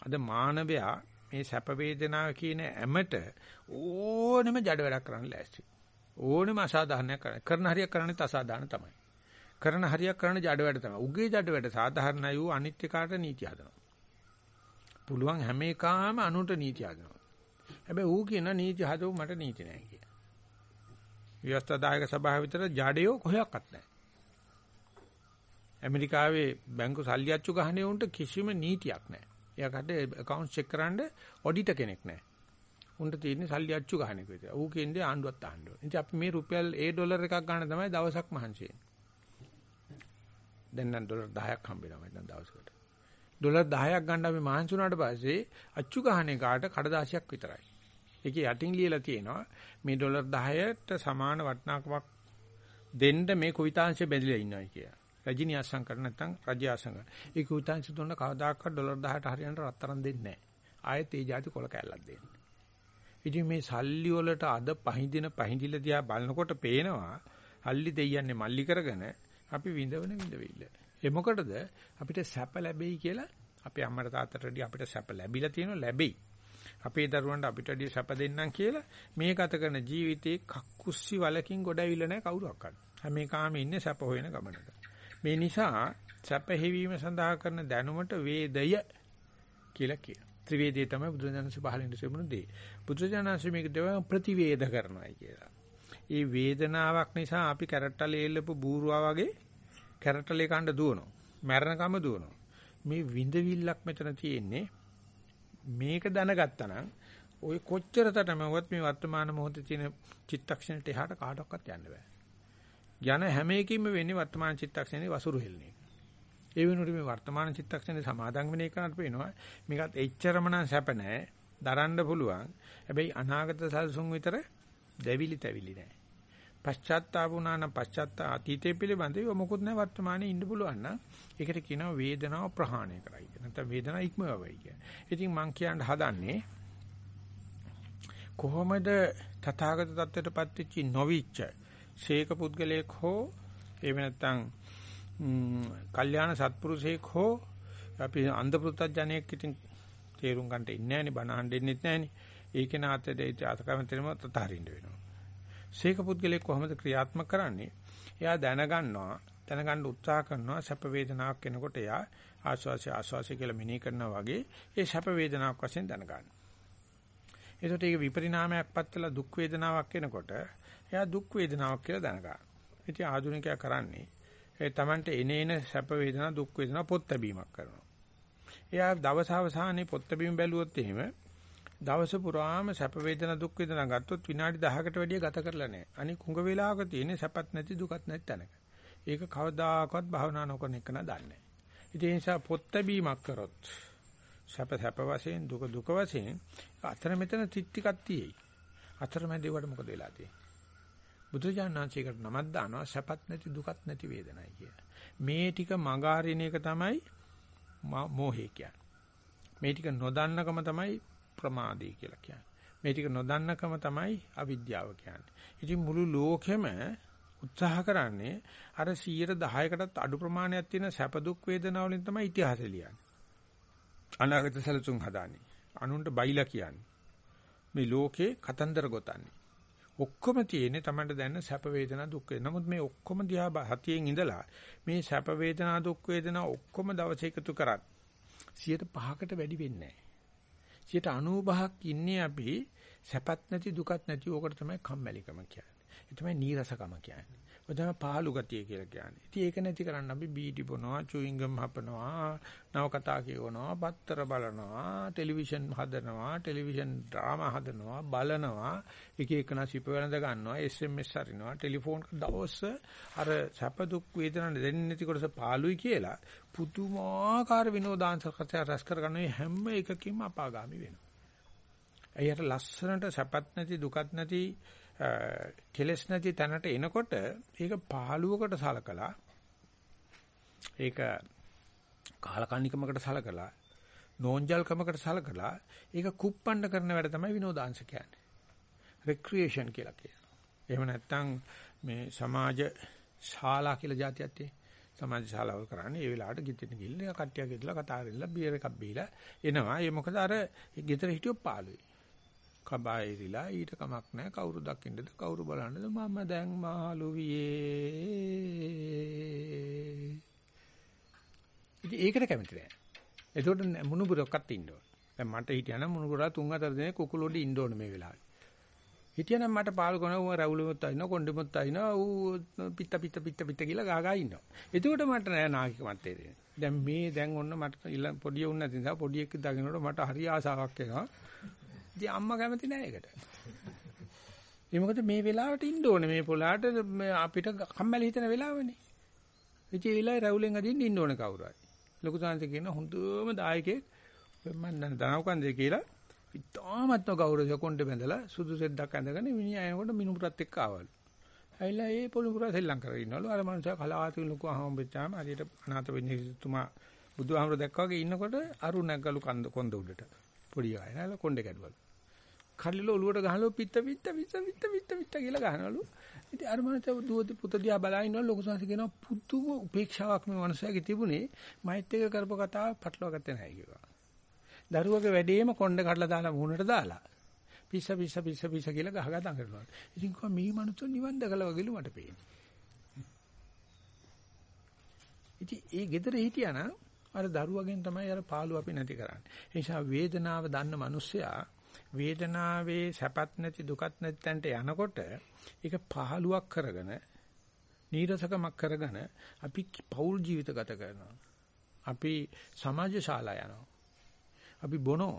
අද මානවයා මේ සැප වේදනාව කියන ඇමට ඕනෙම ජඩ වැඩක් කරන්න ලෑස්ති. ඕනෙම අසාධාරණයක් කරන්න. කරන හරියක් කරන්නේත් අසාධාරණ තමයි. කරන හරියක් කරන්න ජඩ වැඩ තමයි. උගේ ජඩ වැඩ සාධාරණයි වූ අනිත්‍ය කාට නීති හදනවා. පුළුවන් හැම එකාම අනුන්ට නීති හදනවා. හැබැයි ඌ කියන නීති හදව මට නීති නැහැ කියලා. ව්‍යවස්ථාදායක සභාව විතර ජඩයෝ කොහොක්වත් නැහැ. ඇමරිකාවේ බැංකු සල්ලි අච්චු ගහන්නේ උන්ට කිසිම නීතියක් නැහැ. එයාකට account check කරන්න ඔඩිටර් කෙනෙක් නැහැ. උන්ට තියෙන්නේ සල්ලි අච්චු ගන්න එක විතර. ඌ කියන්නේ ආණ්ඩුවත් ආණ්ඩුව. ඉතින් අපි මේ රුපියල් A ඩොලර් එකක් ගන්න තමයි දවසක් මහන්සි වෙන්නේ. දැන් නම් ඩොලර් 10ක් හම්බ වෙනවා මම දවසකට. ඩොලර් 10ක් ගන්න අපි මහන්සි වුණාට පස්සේ අච්චු ගහන එකට කඩදාසියක් විතරයි. ඒකේ යටින් ලියලා තියෙනවා මේ ඩොලර් 10ට සමාන වටිනාකමක් දෙන්න මේ කුවිතාංශය බෙදලා ඉන්නයි කියලා. රජිනිය අසං කර නැත්නම් රජ්‍ය අසං කර. ඒ කුවිතාංශ දුන්න කවදාකවත් ඩොලර් 10ට හරියන්ට රත්තරන් දෙන්නේ නැහැ. ආයෙත් ඒ જાති කොල කැල්ලක් දෙන්නේ. ඉතින් මේ සල්ලි වලට අද පහඳින පහඳිල දිහා බලනකොට පේනවා හල්ලි දෙයියන්නේ මල්ලි කරගෙන අපි විඳවන විඳවිල්ල. ඒ මොකටද අපිට සැප ලැබෙයි කියලා අපේ අම්මට තාත්තට අපිට සැප ලැබිලා තියෙනවා ලැබෙයි. අපේ දරුවන්ට අපිට වැඩි සැප දෙන්නම් කියලා මේ ගත කරන ජීවිතේ කක්කුස්සි වලකින් ගොඩවිල නැහැ කවුරක්වත්. හැම එකම ඉන්නේ සැප හොයන ගමනක. මේ නිසා සැප හිවීම සඳහා කරන දැනුමට වේදය කියලා කියනවා. ත්‍රිවේදයේ තමයි බුදුරජාණන්සේ පහලින් තිබුණු දේ. බුදුරජාණන්සේ මේක දෙව ප්‍රතිවේද කරනවායි කියලා. ඒ වේදනාවක් නිසා අපි කැරට්ටලේ එල්ලපු බූරුවා වගේ කැරට්ටලේ කන්න දුවනවා. මැරණකම දුවනවා. මේ විඳවිල්ලක් මෙතන තියෙන්නේ මේක දැනගත්තා නම් ওই කොච්චර තටමවත් මේ වර්තමාන මොහොතේ තියෙන චිත්තක්ෂණයට එහාට කාටවත් යන්න බෑ. යන හැම එකකින්ම වෙන්නේ වර්තමාන චිත්තක්ෂණේ වසුරු හෙල්න එක. ඒ වෙනුවට මේ වර්තමාන චිත්තක්ෂණේ සමාදන් වෙන එකකට පේනවා මේකත් එච්චරම නම් සැප නැහැ. දරන්න පුළුවන්. හැබැයි අනාගත සල්සුන් විතර දෙවිලි තැවිලි නැහැ. පශ්චාත්තාප වුණා නම් පශ්චාත්තා අතීතයේ පිළිබඳව මොකුත් නැහැ වර්තමානයේ ඉන්න පුළුවන් නම් ඒකට කියනවා වේදනාව ප්‍රහාණය කරයි. නැත්නම් වේදනාව ඉක්මවවයි කියන්නේ. ඉතින් මම කියන්න හදන්නේ කොහොමද තථාගත තත්ත්වයටපත් වෙච්ච නොවිච්ච ශේක පුද්ගලයෙක් හෝ එහෙම නැත්නම් කල්යාණ සත්පුරුෂයෙක් හෝ අපි අන්ධ පුත්‍ත්ජනයෙක් ඉතින් තේරුම් ගන්නට ඉන්නේ නැහනේ බණ අහන්න ඉන්නෙත් නැහනේ. ඒක නාතේ ඒ අතකමැතෙම තතරින්න වෙනවා. ශේක පුද්ගලයෙක් කොහොමද ක්‍රියාත්මක කරන්නේ? එයා දැනගන්නවා දැනගන්න උත්සාහ කරනවා සැප වේදනාවක් එනකොට එයා ආස්වාසය ආස්වාසය කියලා මෙනෙහි කරනවා වගේ ඒ සැප වේදනාවක් වශයෙන් දැනගන්න. එතකොට ඒක විපරිණාමයක් පත්වලා දුක් වේදනාවක් එනකොට එයා දුක් වේදනාවක් කියලා දැනගන්න. ඉතින් ආධුනිකයා කරන්නේ ඒ Tamante එනේන සැප වේදනා දුක් වේදනා පොත් ලැබීමක් කරනවා. එයා දවස අවසානයේ පොත් ලැබීම බැලුවොත් එහෙම දවස පුරාම සැප වේදනා දුක් වේදනා ගත්තොත් විනාඩි 10කට වැඩිය ගත කරලා නැහැ. අනික කුඟ වේලාවක තියෙන්නේ සැපත් නැති දුකත් නැති තැනක. ඒක කවදාකවත් භවනා නොකරන එක නා දන්නේ. ඒ නිසා පොත් ලැබීමක් කරොත් සැප සැප වශයෙන් දුක දුක වශයෙන් අතර මෙතන තිත්තිකක් තියෙයි. අතරමැද ඒවට මොකද වෙලා තියෙන්නේ? බුදුජානනාංශයකට නමක් දානවා සැපත් නැති දුකත් නැති වේදනයි කියලා. මේ ටික මගහරින එක තමයි මෝහය කියන්නේ. මේ ටික නොදන්නකම තමයි ප්‍රමාදේ කියලා කියන්නේ. මේ ටික නොදන්නකම තමයි අවිද්‍යාව කියන්නේ. ඉතින් මුළු ලෝකෙම උත්සාහ කරන්නේ අර 110කටත් අඩු ප්‍රමාණයක් තියෙන සැප දුක් වේදනා වලින් තමයි ඉතිහාසය ලියන්නේ. අනාගත සැලසුම් හදාන්නේ. අනුන්ට බයිලා කියන්නේ. මේ ලෝකේ කතන්දර ගොතන්නේ. ඔක්කොම තියෙන්නේ Tamanට දැනෙන සැප වේදනා දුක් වේදනා. නමුත් මේ ඔක්කොම දිහා හතියෙන් ඉඳලා මේ සැප වේදනා දුක් වේදනා ඔක්කොම දවස් එකතු කරත් 105කට වැඩි වෙන්නේ නැහැ. 95ක් ඉන්නේ අපි සැපත් නැති දුකත් නැති ඕකට තමයි කම්මැලිකම කියන්නේ. ඒ තමයි නීරසකම කියන්නේ. ඔය තමයි පාළු ගතිය කියලා කියන්නේ. ඉතින් ඒක නැති කරන්න අපි බීටි බොනවා, චුයින් ගම් හපනවා, නව කතා කියවනවා, පත්තර බලනවා, ටෙලිවිෂන් හදනවා, ටෙලිවිෂන් ඩ්‍රාමා හදනවා, බලනවා, එක එකන සිප වෙනද ගන්නවා, SMS හරිනවා, ටෙලිෆෝන් දවස් අර සැප දුක් වේදනා දෙන්නේ නැති කොටස පාළුයි කියලා පුදුමාකාර විනෝදාංශ කතා රස කරගන්න හැම එකකින්ම අපාගාමි වෙනවා. එයාට ලස්සනට සැපත් නැති දුකත් නැති කෙලස් නැති තැනට එනකොට ඒක පහළුවකට සලකලා ඒක කාලකන්නිකමකට සලකලා නෝන්ජල්කමකට සලකලා ඒක කුප්පණ්ඩ කරන වැඩ තමයි විනෝදාංශ කියන්නේ. රික්‍රියේෂන් කියලා කියනවා. එහෙම නැත්නම් මේ සමාජ ශාලා කියලා જાතියක් තියෙනවා. සමාජ ශාලාවල් කරන්නේ ඒ වෙලාවට ගිටින් ගිහිල්ලා කට්ටියක් ඉදලා කතා කරලා බියර් එකක් බීලා එනවා. ඒ මොකද අර ගෙදර හිටියෝ පාළුයි. කබායිරිලා ඊට කමක් නැහැ. කවුරු දකින්නද කවුරු බලන්නද? මම දැන් මහලු වියේ. ඉතින් ඒකට කැමති නැහැ. එතකොට මුණුබුරක්වත් ඉන්න ඕන. දැන් මට හිටියනම් මුණුබුරා තුන් හතර දෙනෙක් කුකුලොඩි ඉන්න ඕන මේ වෙලාවේ. හිටියනම් මට පාල් කරන ඌ රවුලෙමුත් අයින්නවා කොණ්ඩෙමුත් අයින්නවා ඌ පිට පිට පිට පිට කියලා ගා ගා ඉන්නවා. එතකොට මට නෑ නාකිකමත් තේරෙන්නේ. දැන් මේ දැන් ඔන්න මට පොඩි උන් නැති නිසා පොඩි එක්ක දකින්නකොට මට හරි ආසාවක් එනවා. ඉතින් අම්මා කැමති නෑ ඒකට. ඒ මොකද මේ වෙලාවට ඉන්න ඕනේ මේ පොළාට අපිට කම්මැලි හිතන වෙලාවනේ. ඉතින් ඒ වෙලාවේ රැවුලෙන් අදින්න ඉන්න ඕනේ කවුරු හරි. ලොකු සාන්ති කියන හොඳම දායකයෙක් මම දන්න දනවකන්දේ කියලා ඉතාමත්ම ගෞරව කොණ්ඩේ බැඳලා සුදු සෙද්දක් ඇඳගෙන මිනිහා එනකොට මිනුපුරත් එක්ක ආවලු. ඇයිලා ඒ පොළුපුරා සෙල්ලම් කරගෙන ඉන්නවලු. අර මනුස්සයා කලාතුරකින් ලොකු අහම් වෙච්චාම හරියට අනාථ වෙන්නේ තුමා බුදුහාමර දැක්කා වගේ ඉන්නකොට අරු නැග්ගලු කන්ද කොන්ද උඩට. පොඩි අය නේද කොණ්ඩේ කැඩුවලු. කල්ලිල ඔලුවට ගහලා පිට පිට පිට පිට පිට පිට කියලා ගහනවලු. ඉතින් අර මනස දුවති පුත දිහා බලා ඉන්නවා ලොකු සංසි කියනවා පුදුම උපේක්ෂාවක් මේ මනුස්සයාගේ තිබුණේ මයිත් එක කරපු කතාව පටලවා ගත්තේ නැහැ කියලා. දරුවගේ වැඩේම කොණ්ඩ කඩලා දාලා මූණට දාලා පිස්ස පිස්ස පිස්ස පිස්ස කියලා ගහගා දඟලනවා. ඉතින් කොහොම මේ මනුස්සෝ නිවන් දැකලා වගේලු මට පේන්නේ. ඉතින් ඒ gedara හිටියානම් අර දරුවගෙන් තමයි අර පාළුව අපි නැති කරන්නේ. ඒ නිසා වේදනාව දන්න මිනිස්සයා වේදනාවේ සැපත් නැති දුකත් නැති තැනට යනකොට ඒක පහළුවක් කරගෙන නීරසකමක් කරගෙන අපි පෞල් ජීවිත ගත කරනවා. අපි සමාජ ශාලා යනවා. අපි බොනෝ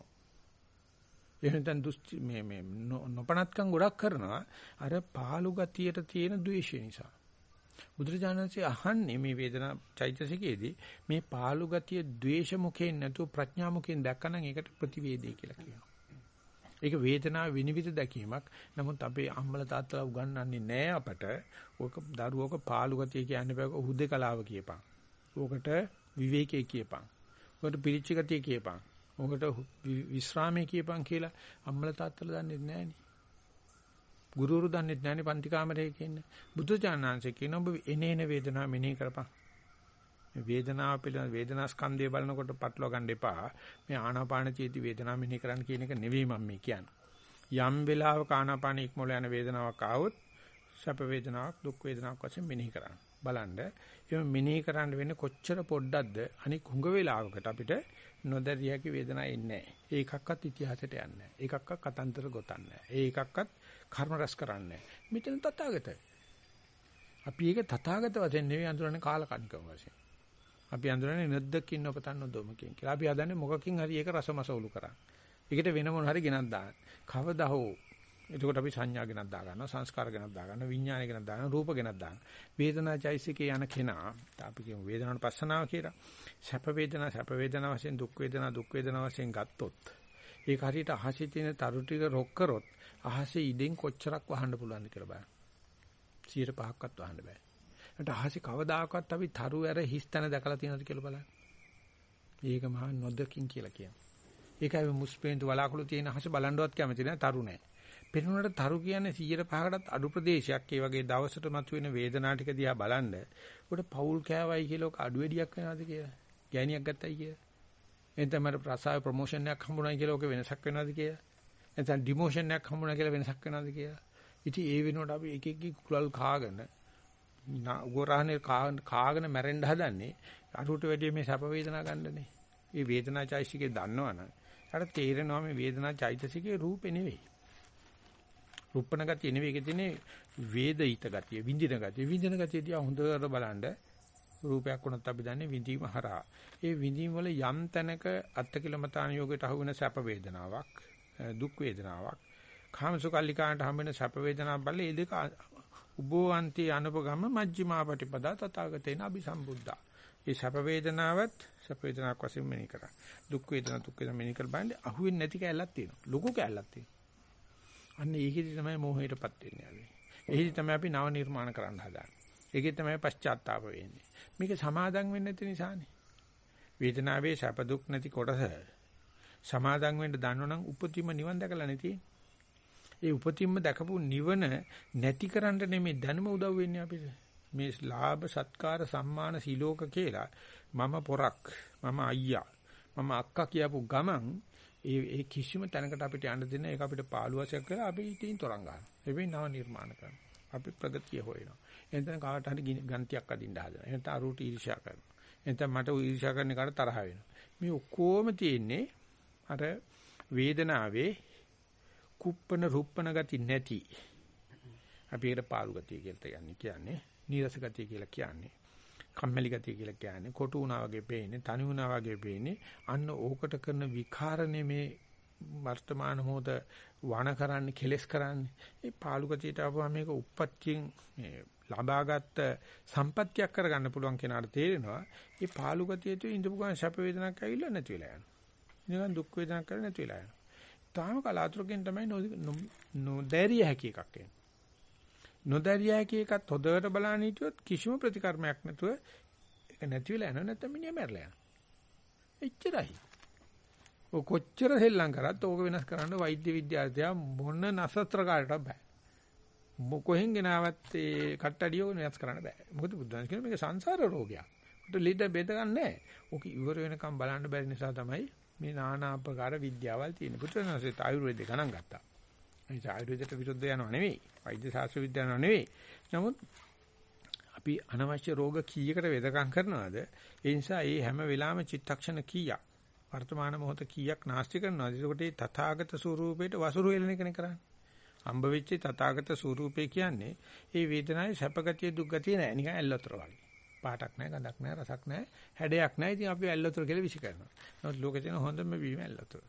එහෙනම් දුස්ති මේ මේ නොපනත්කම් ගොඩක් කරනවා අර පහළු ගතියට තියෙන ද්වේෂය නිසා. බුදුරජාණන්සේ අහන්නේ මේ වේදනා චෛතසිකයේදී මේ පහළු ගතිය ද්වේෂ මුඛයෙන් නැතුව ප්‍රඥා මුඛයෙන් දැක්කනම් ඒකට ප්‍රතිවේදී කියලා කියනවා. ඒක වේදනාව විනිවිද දැකීමක්. නමුත් අපේ අම්මලා තාත්තලා උගන්වන්නේ නැහැ අපට. ඕක දරුවෝක පාළු ගතිය කියන්නේ බෑ හුදේකලාව කියපන්. ඕකට විවේකයේ කියපන්. ඕකට පිරිච්ච ගතිය කියපන්. ඕකට විශ්‍රාමයේ කියපන් කියලා අම්මලා තාත්තලා දන්නේ නැහනේ. ගුරුවරු දන්නේ නැහැනේ පන්ති කාමරේ කියන්නේ. බුදුචානන්සේ කියන ඔබ එනේන වේදනාව මෙනෙහි කරපන්. මේ වේදනාව පිළිබඳ වේදනා ස්කන්ධය බලනකොට පටලවා ගන්න එපා. මේ ආනාපාන චේති වේදනාව මෙනෙහි කරන්න කියන එක නෙවෙයි මම මේ කියන්නේ. යම් වෙලාවක ආනාපාන ඉක්මොල යන වේදනාවක් ආවොත් සැප වේදනාවක් දුක් වේදනාවක් වශයෙන් මෙනෙහි කරන්න. බලන්න එහෙම මෙනෙහි කරන්න වෙන්නේ කොච්චර පොඩ්ඩක්ද අනික හුඟ වෙලාවකට අපිට නොදැරිය හැකි වේදනාවක් එන්නේ නැහැ. ඒකක්වත් ඉතිහාසයට යන්නේ නැහැ. ඒකක්වත් කතන්දර ගොතන්නේ නැහැ. ඒකක්වත් කර්ම රැස් කරන්නේ නැහැ. මෙතන තථාගතයි. අපි ඒක තථාගත වශයෙන් නෙවෙයි අඳුරන්නේ කාලකන්නිකම වශයෙන්. අපි අඳුරන්නේ නැද්දකින් ඔපතන්න නොදොමකින් කියලා. අපි හදන්නේ මොකකින් හරි ඒක රසමසවුලු කරන්න. ඒකට වෙන මොන හරි ගෙනත් දාන්න. කවදා හෝ එතකොට අපි සංඥා ගෙනත් දා ගන්නවා සංස්කාර ගෙනත් දා ගන්නවා විඥාන ගෙනත් දා ගන්නවා රූප ගෙනත් දානවා වේදනා චෛසිකේ යන කෙනා අපි කියමු වේදනාවට පස්සනාව කියලා සැප වේදනා සැප වේදනා වශයෙන් දුක් වේදනා දුක් වේදනා වශයෙන් ගත්තොත් ඒක හරියට අහසේ තියෙන තරු ටික රොක් කරොත් අහසේ ඉදෙන් කොච්චරක් වහන්න පුළුවන්ද කියලා බලන්න 105ක්වත් වහන්න බෑ ඒකට අහසේ කවදාකවත් අපි තරු ඇර හිස්තන දැකලා තියෙනවද කියලා බලන්න ඒක මහා නොදකින් කියලා කියනවා ඒකයි මුස්පේන්තු වලාකුළු තියෙන අහස බලන්නවත් කැමති නෑ තරු නෑ පෙනුනට තරු කියන්නේ 105කටත් අඩු ප්‍රදේශයක්. ඒ වගේ දවසට මතුවෙන වේදනා ටික දිහා බලන්න. උඩ පෞල් කෑවයි කියලා ඔක අඩු වැඩියක් වෙනවද කියලා? ගෑණියක් ගත්තයි කියලා. එතන මට ප්‍රසාය ප්‍රොමෝෂන් එකක් හම්බුනායි කියලා ඔක වෙනසක් වෙනවද කියලා? එතන ඩිමෝෂන් එකක් හම්බුනා කියලා වෙනසක් වෙනවද කියලා? ඉතින් ඒ වෙනුවට අපි එක එක කුලල් කාගෙන උගරහනේ කාගෙන මැරෙන්න හදන්නේ අරුට වැඩි මේ සැප වේදනා ගන්නනේ. මේ වේදනා චෛසිකේ දන්නවනම් අර තේරෙනවා මේ වේදනා චෛතසිකේ රූපේ නෙවෙයි. රුප්පණ ගතිය නෙවෙයි ඒකේ තියෙන්නේ වේදිත ගතිය, විඳින ගතිය. විඳින ගතිය දිහා හොඳට බලන්න රූපයක් වුණත් අපි දන්නේ විඳීම හරහා. ඒ විඳීම වල යම් තැනක අත්කිලමතාන යෝගයට අහු වෙන සැප වේදනාවක්, දුක් වේදනාවක්, කාමසුකල්ලිකාන්ට හම් වෙන සැප වේදනාවක් බල්ල ඒ දෙක උබෝවන්ති අනුපගම මජ්ක්‍ධිමා පටිපදා තථාගතේන අபிසම්බුද්ධා. ඒ සැප වේදනාවත් සැප වේදනාවක් වශයෙන් මෙනෙහි කරා. දුක් වේදනා දුක් වේදනා මෙනෙහි කර බලන්නේ අහුවෙන්නේ නැති කැලලක් තියෙනවා. ලොකු කැලලක් තියෙනවා. අන්න ඒකෙදි තමයි මෝහයටපත් වෙන්නේ අපි. ඒකෙදි තමයි අපි නව නිර්මාණ කරන්න හදාන්නේ. ඒකෙදි තමයි පශ්චාත්තාප වෙන්නේ. මේක සමාදම් වෙන්නේ නැති නිසානේ. වේදනාවේ සැප දුක් නැති කොටස සමාදම් වෙන්න දන්නවනම් උපතිම නිවන් දැකලා නැති. ඒ උපතින්ම දැකපු නිවන නැති කරන්න නෙමෙයි දැනුම උදව් වෙන්නේ අපිට. මේ ලාභ සත්කාර සම්මාන සිලෝක කියලා මම පොරක් මම අයියා මම අක්කා කියපු ගමන් ඒ ඒ කිසිම තැනකට අපිට යන්න දෙන්න ඒක අපිට පාළුවසයක් කරලා අපි ඉතින් තරංග ගන්නවා. එවෙයි නව නිර්මාණ කරනවා. අපි ප්‍රගතිය හොයනවා. එතන කාට හරි ගන්තියක් අදින්න හදනවා. එතන අරුට ඊර්ෂ්‍යා කරනවා. එතන මට ඊර්ෂ්‍යා කරන එකට තරහ වෙනවා. මේ ඔක්කොම තියෙන්නේ අර වේදනාවේ කුප්පන රුප්පන ගති නැති. අපි ඒකට පාළු ගතිය කියලා කියන්නේ. නීරස ගතිය කියලා කියන්නේ. කම්මැලි ගතිය කියලා කියන්නේ කොටු වුණා වගේ පේන්නේ තනි වුණා වගේ පේන්නේ අන්න ඕකට කරන විකාරණේ මේ වර්තමාන මොහොත වණ කරන්නේ කෙලස් කරන්නේ ඒ පාලු ගතියට ආවම මේක උප්පත්තියෙන් මේ ලබාගත් සම්පත්තියක් කරගන්න පුළුවන් කෙනාට තේරෙනවා මේ පාලු ගතිය තුළ ඉඳපු ගමන් සැප වේදනාවක් ඇවිල්ලා නැති වෙලා යනවා නිකන් දුක් වේදනාවක් කරලා නැති වෙලා යනවා තාම කලාතුරකින් තමයි නොදැරිය හැකි එකක් එන්නේ නොදැරිය හැකි එකත් හොදට බලන්න හිටියොත් කිසිම ප්‍රතිකර්මයක් නැතුව ඒක නැති වෙලා යනවා නැත්නම් මිනිහා මැරලා යනවා. එච්චරයි. ඔය කොච්චර සෙල්ලම් කරත් ඕක වෙනස් කරන්න වෛද්‍ය විද්‍යාවේදී මොන නසත්‍ර කාටවත් බෑ. මොකොහෙන් ගෙනාවත් ඒ කට්ටඩිය වෙනස් කරන්න බෑ. මොකද බුදුන් කියන මේක සංසාර රෝගයක්. උට ලීඩ බෙද ගන්න නැහැ. ඕක ඉවර වෙනකම් බලන්න බැරි නිසා තමයි මේ নানা ආකාර විද්‍යාවල් තියෙන. පුත්‍රයන්සෙත් ආයුර්වේදේ ගණන් ගත්තා. ඒ ආයුර්වේදයට විරුද්ධ යනව නෙවෙයි. වෛද්‍ය ශාස්ත්‍ර විද්‍යාව නෙවෙයි. නමුත් අපි අනවශ්‍ය රෝග කීයකට වෙදකම් කරනවද? ඒ නිසා මේ හැම වෙලාවෙම චිත්තක්ෂණ කීයක් වර්තමාන මොහොත කීයක් නාස්ති කරනවද? එතකොට මේ තථාගත ස්වරූපයට වසුරු එළන එකනේ කරන්නේ. අම්බ වෙච්ච තථාගත ස්වරූපය කියන්නේ මේ වේදනාවේ සැපගතිය දුක්ගතිය නෑ නිකන් ඇල්ලතර වගේ. පාටක් නෑ ගඳක් නෑ රසක් නෑ හැඩයක් නෑ. ඉතින් අපි ඇල්ලතර කියලා විසි කරනවා. නමුත් ලෝකේ තියෙන හොඳම වීම ඇල්ලතර.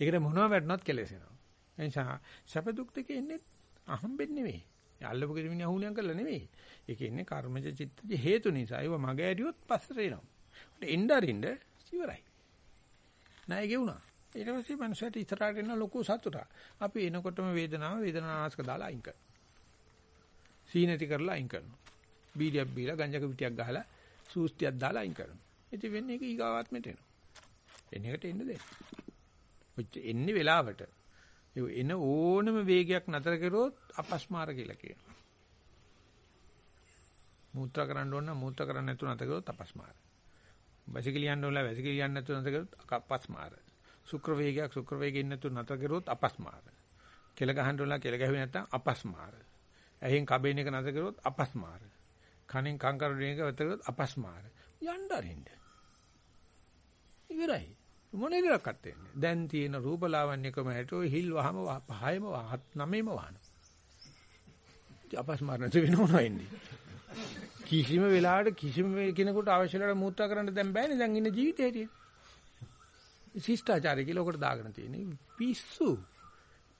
ඒකට මොනව වැටුණත් කෙලෙසෙනවා. එනිසා සැප දුක් දෙක ඉන්නේ අහම්බෙන් නෙවෙයි. අල්ලපු කෙනෙක් අහුණියම් කරලා නෙවෙයි. ඒක ඉන්නේ කර්මජ චිත්තජ හේතු නිසා. ඒව මග ඇරියොත් පස්සට එනවා. එන්න අරින්න ඉවරයි. ණය ගෙවුණා. ඊට පස්සේ මනුස්සයට ඉස්සරහට එන ලොකු සතුටක්. අපි එනකොටම වේදනාව වේදනානාශක දාලා අයින් කරනවා. සීනති කරලා අයින් කරනවා. බීඩියක් බීලා ගංජක පිටියක් ගහලා සූස්තියක් දාලා අයින් කරනවා. ඉතින් වෙන්නේ ඒක ඊගාවාත්මට එනවා. එන එකට එන්න දෙන්න. එන්නේ වෙලාවට ඒ එන ඕනම වේගයක් නතර කරුවොත් අපස්මාර කියලා කියනවා. මූත්‍රා කරන්න ඕන නම් මූත්‍රා කරන්න නැතුව නතර කරුවොත් අපස්මාර. වැසිකිලියන්න ඕන වැසිකිලියන්න නැතුව නතර කරුවොත් අපස්මාර. ශුක්‍ර වේගයක් ශුක්‍ර වේගෙින් නැතුව නතර කරුවොත් අපස්මාර. කෙල ගහන්න ඕන කෙල ගැහුවේ නැත්නම් අපස්මාර. ඇහෙන් කබේන එක නතර කරුවොත් අපස්මාර. කනෙන් කංකර දෙන එක නතර කරුවොත් අපස්මාර. යන්න අරින්න. ඉවරයි. මොන ඉලක්කත් වෙන්නේ. දැන් තියෙන රූපලාවන්‍යකම හැටෝ හිල් වහම පහයම හත් නවයම වහන. අපස්මාර නැති වෙනව නෝන්නේ. කිසිම වෙලාවකට කිසිම කෙනෙකුට අවශ්‍ය වෙලාවට මූත්‍රා කරන්න දැන් බෑනේ දැන් ඉන්න ජීවිතේ හැටියට. ශිෂ්ටාචාරය කියලා ඔකට දාගෙන තියෙන්නේ. පිස්සු.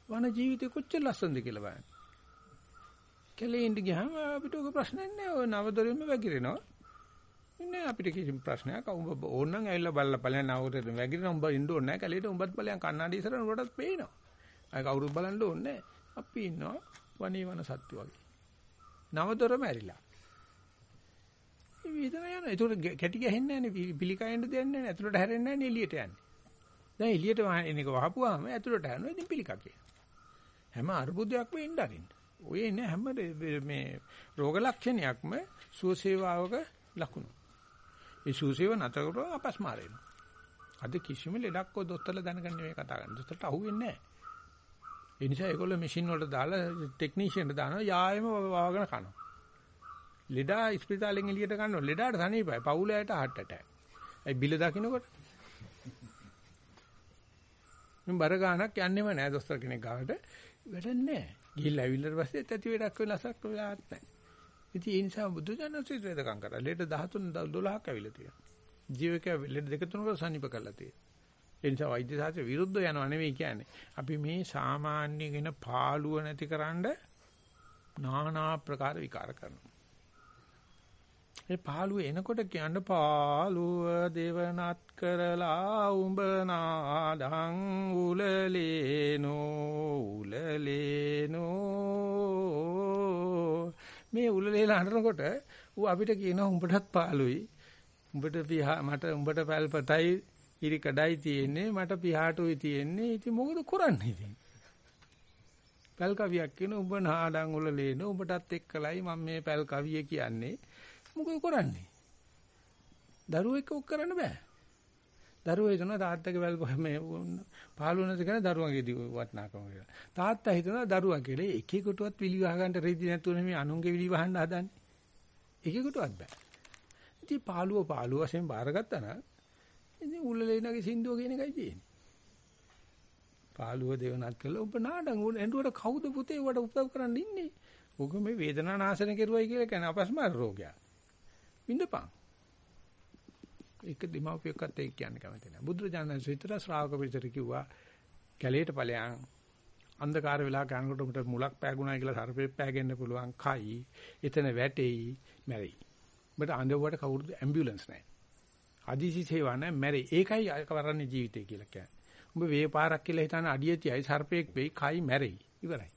වන ජීවිතේ කොච්චර ලස්සනද කියලා බලන්න. කැලේ ඉඳ ගියාම අපිට ඔක ප්‍රශ්නයක් නෑ. ඔය නවදොරෙම වැగిරෙනවා. නෑ අපිට කිසිම ප්‍රශ්නයක්. උඹ ඕනනම් ඇවිල්ලා බලලා බලන්න නවදොරෙම වැగిරෙනවා. උඹ ඉන්න ඕනේ නෑ. කැලේට උඹත් බලයන් කන්නාඩි ඉස්සරහ උඹටත් පේනවා. අය කවුරුත් බලන්න ඕනේ නෑ. අපි ඉන්නවා වනේ වන සත්තු වගේ. නවදොරම ඇරිලා. මේ වේදන යනවා. ඒකට කැටි ගහන්නේ නෑනේ. පිළිකයෙන්ද දෙන්නේ නෑනේ. ඇතුළට හැරෙන්නේ නෑනේ එළියට යන්නේ. දැන් එළියට එන එක වහපුවාම ඇතුළට යනවා. ඉතින් පිළිකා කියන. හැම අර්බුදයක්ම එන්න අරින්න. ඔය එන්නේ හැම මේ රෝග ලක්ෂණයක්ම සුවසේවාවක ලකුණු. ඒ සුවසේව නැතර කරලා අපස්මාරේන. අද කිසිම ලෙඩක් ඔය දොස්තරලා දැනගන්නේ මේ කතා කරන්නේ. දොස්තරට අහුවෙන්නේ නැහැ. ඒ නිසා ඒගොල්ලෝ මැෂින් වලට දාලා ටෙක්නීෂියන්ට දානවා යායෙම වවාගෙන කනවා. ලෙඩා ස්පිතාලෙන් එළියට ගන්නවා. ලෙඩාට තනියපයි. පවුලයට හට් ඇටැක්. ඒ බිල දකින්නකොට මම බර ගානක් යන්නෙම නෑ දොස්තර කෙනෙක් ගාවට වැඩක් නෑ. ගිහිල්ලා ඇවිල්ලා පස්සේ ඇති වැඩක් වෙනසක් වෙලාවත් නෑ. ඉතින් ඒ නිසා බුදු දනසිත වේදකම් කරා. ලෙඩ 13 12ක් ඇවිල්ලා තියෙනවා. ජීවක ලෙඩ දෙක තුනක සනීප කරලා තියෙනවා. ඒ නිසා වෛද්‍ය සාහිත්‍ය විරුද්ධ යනවා නෙවෙයි කියන්නේ. අපි මේ සාමාන්‍ය වෙන පාළුව නැතිකරන්න নানা ආකාර විකාර කරනවා. ඒ පාළුව එනකොට කියන්න පාළුව දෙවනත් කරලා උඹ නාදං උලලේනෝ උලලේනෝ. මේ උලලේලා හඬනකොට ඌ අපිට කියනවා උඹටත් පාළුයි. උඹට පියා මට උඹට පැල්පතයි ඉරි කඩයි තියෙන්නේ මට පියාටුයි තියෙන්නේ. ඉතින් මොකද කරන්නේ ඉතින්? පැල් කවියක් කියන උඹ නාඩං උලලේනෝ උඹටත් එක්කලයි මම මේ පැල් කවිය කියන්නේ. මොකද කරන්නේ? දරුවෙක් ඔක් කරන්න බෑ. දරුවෝ හිතනවා තාත්තගේ වැල් මේ පහළ වෙනද කියන දරුවන්ගේ වටනාකම කියලා. තාත්තා හිතනවා දරුවා කියලා එකෙකුටවත් විලි වහ ගන්න රෙදි නැතුව මේ අනුන්ගේ විලි වහන්න හදන්නේ. එකෙකුටවත් බෑ. ඉතින් පාළුව පාළුව වශයෙන් බාරගත්තා නම් ඉතින් උල්ලලේනගේ සින්දුව කියන එකයි තියෙන්නේ. පාළුව දෙවනත් කළා ඔබ නාඩන් උන් ඇඬුවට කවුද පුතේ වට උපදව් කරන්න ඉන්නේ? ඔක මේ වේදනා නාශන කෙරුවයි කියලා කියන අපස්මාර රෝගයක්. විඳපන්. ඒක දෙමව්පියෙක්වත් ඒක කියන්න කැමති නැහැ. බුදුරජාණන් විතර ශ්‍රාවක පිටර කිව්වා කැලේට ඵලයන් අන්ධකාර වෙලා කනකොට උඹට මුලක් පෑගුණා කියලා සර්පෙක් පෑගෙන්න පුළුවන් කයි. එතන වැටෙයි, මැරෙයි. උඹට අඳවුවට කවුරුද ඇම්බියුලන්ස් නැහැ. අදිසි සේවා නැහැ, මැරෙයි. ඒකයි කරන්නේ ජීවිතය කියලා කියන්නේ. උඹ වේපාරක් කියලා හිතන අඩිය තියයි සර්පෙක් වෙයි, කයි මැරෙයි. ඉවරයි.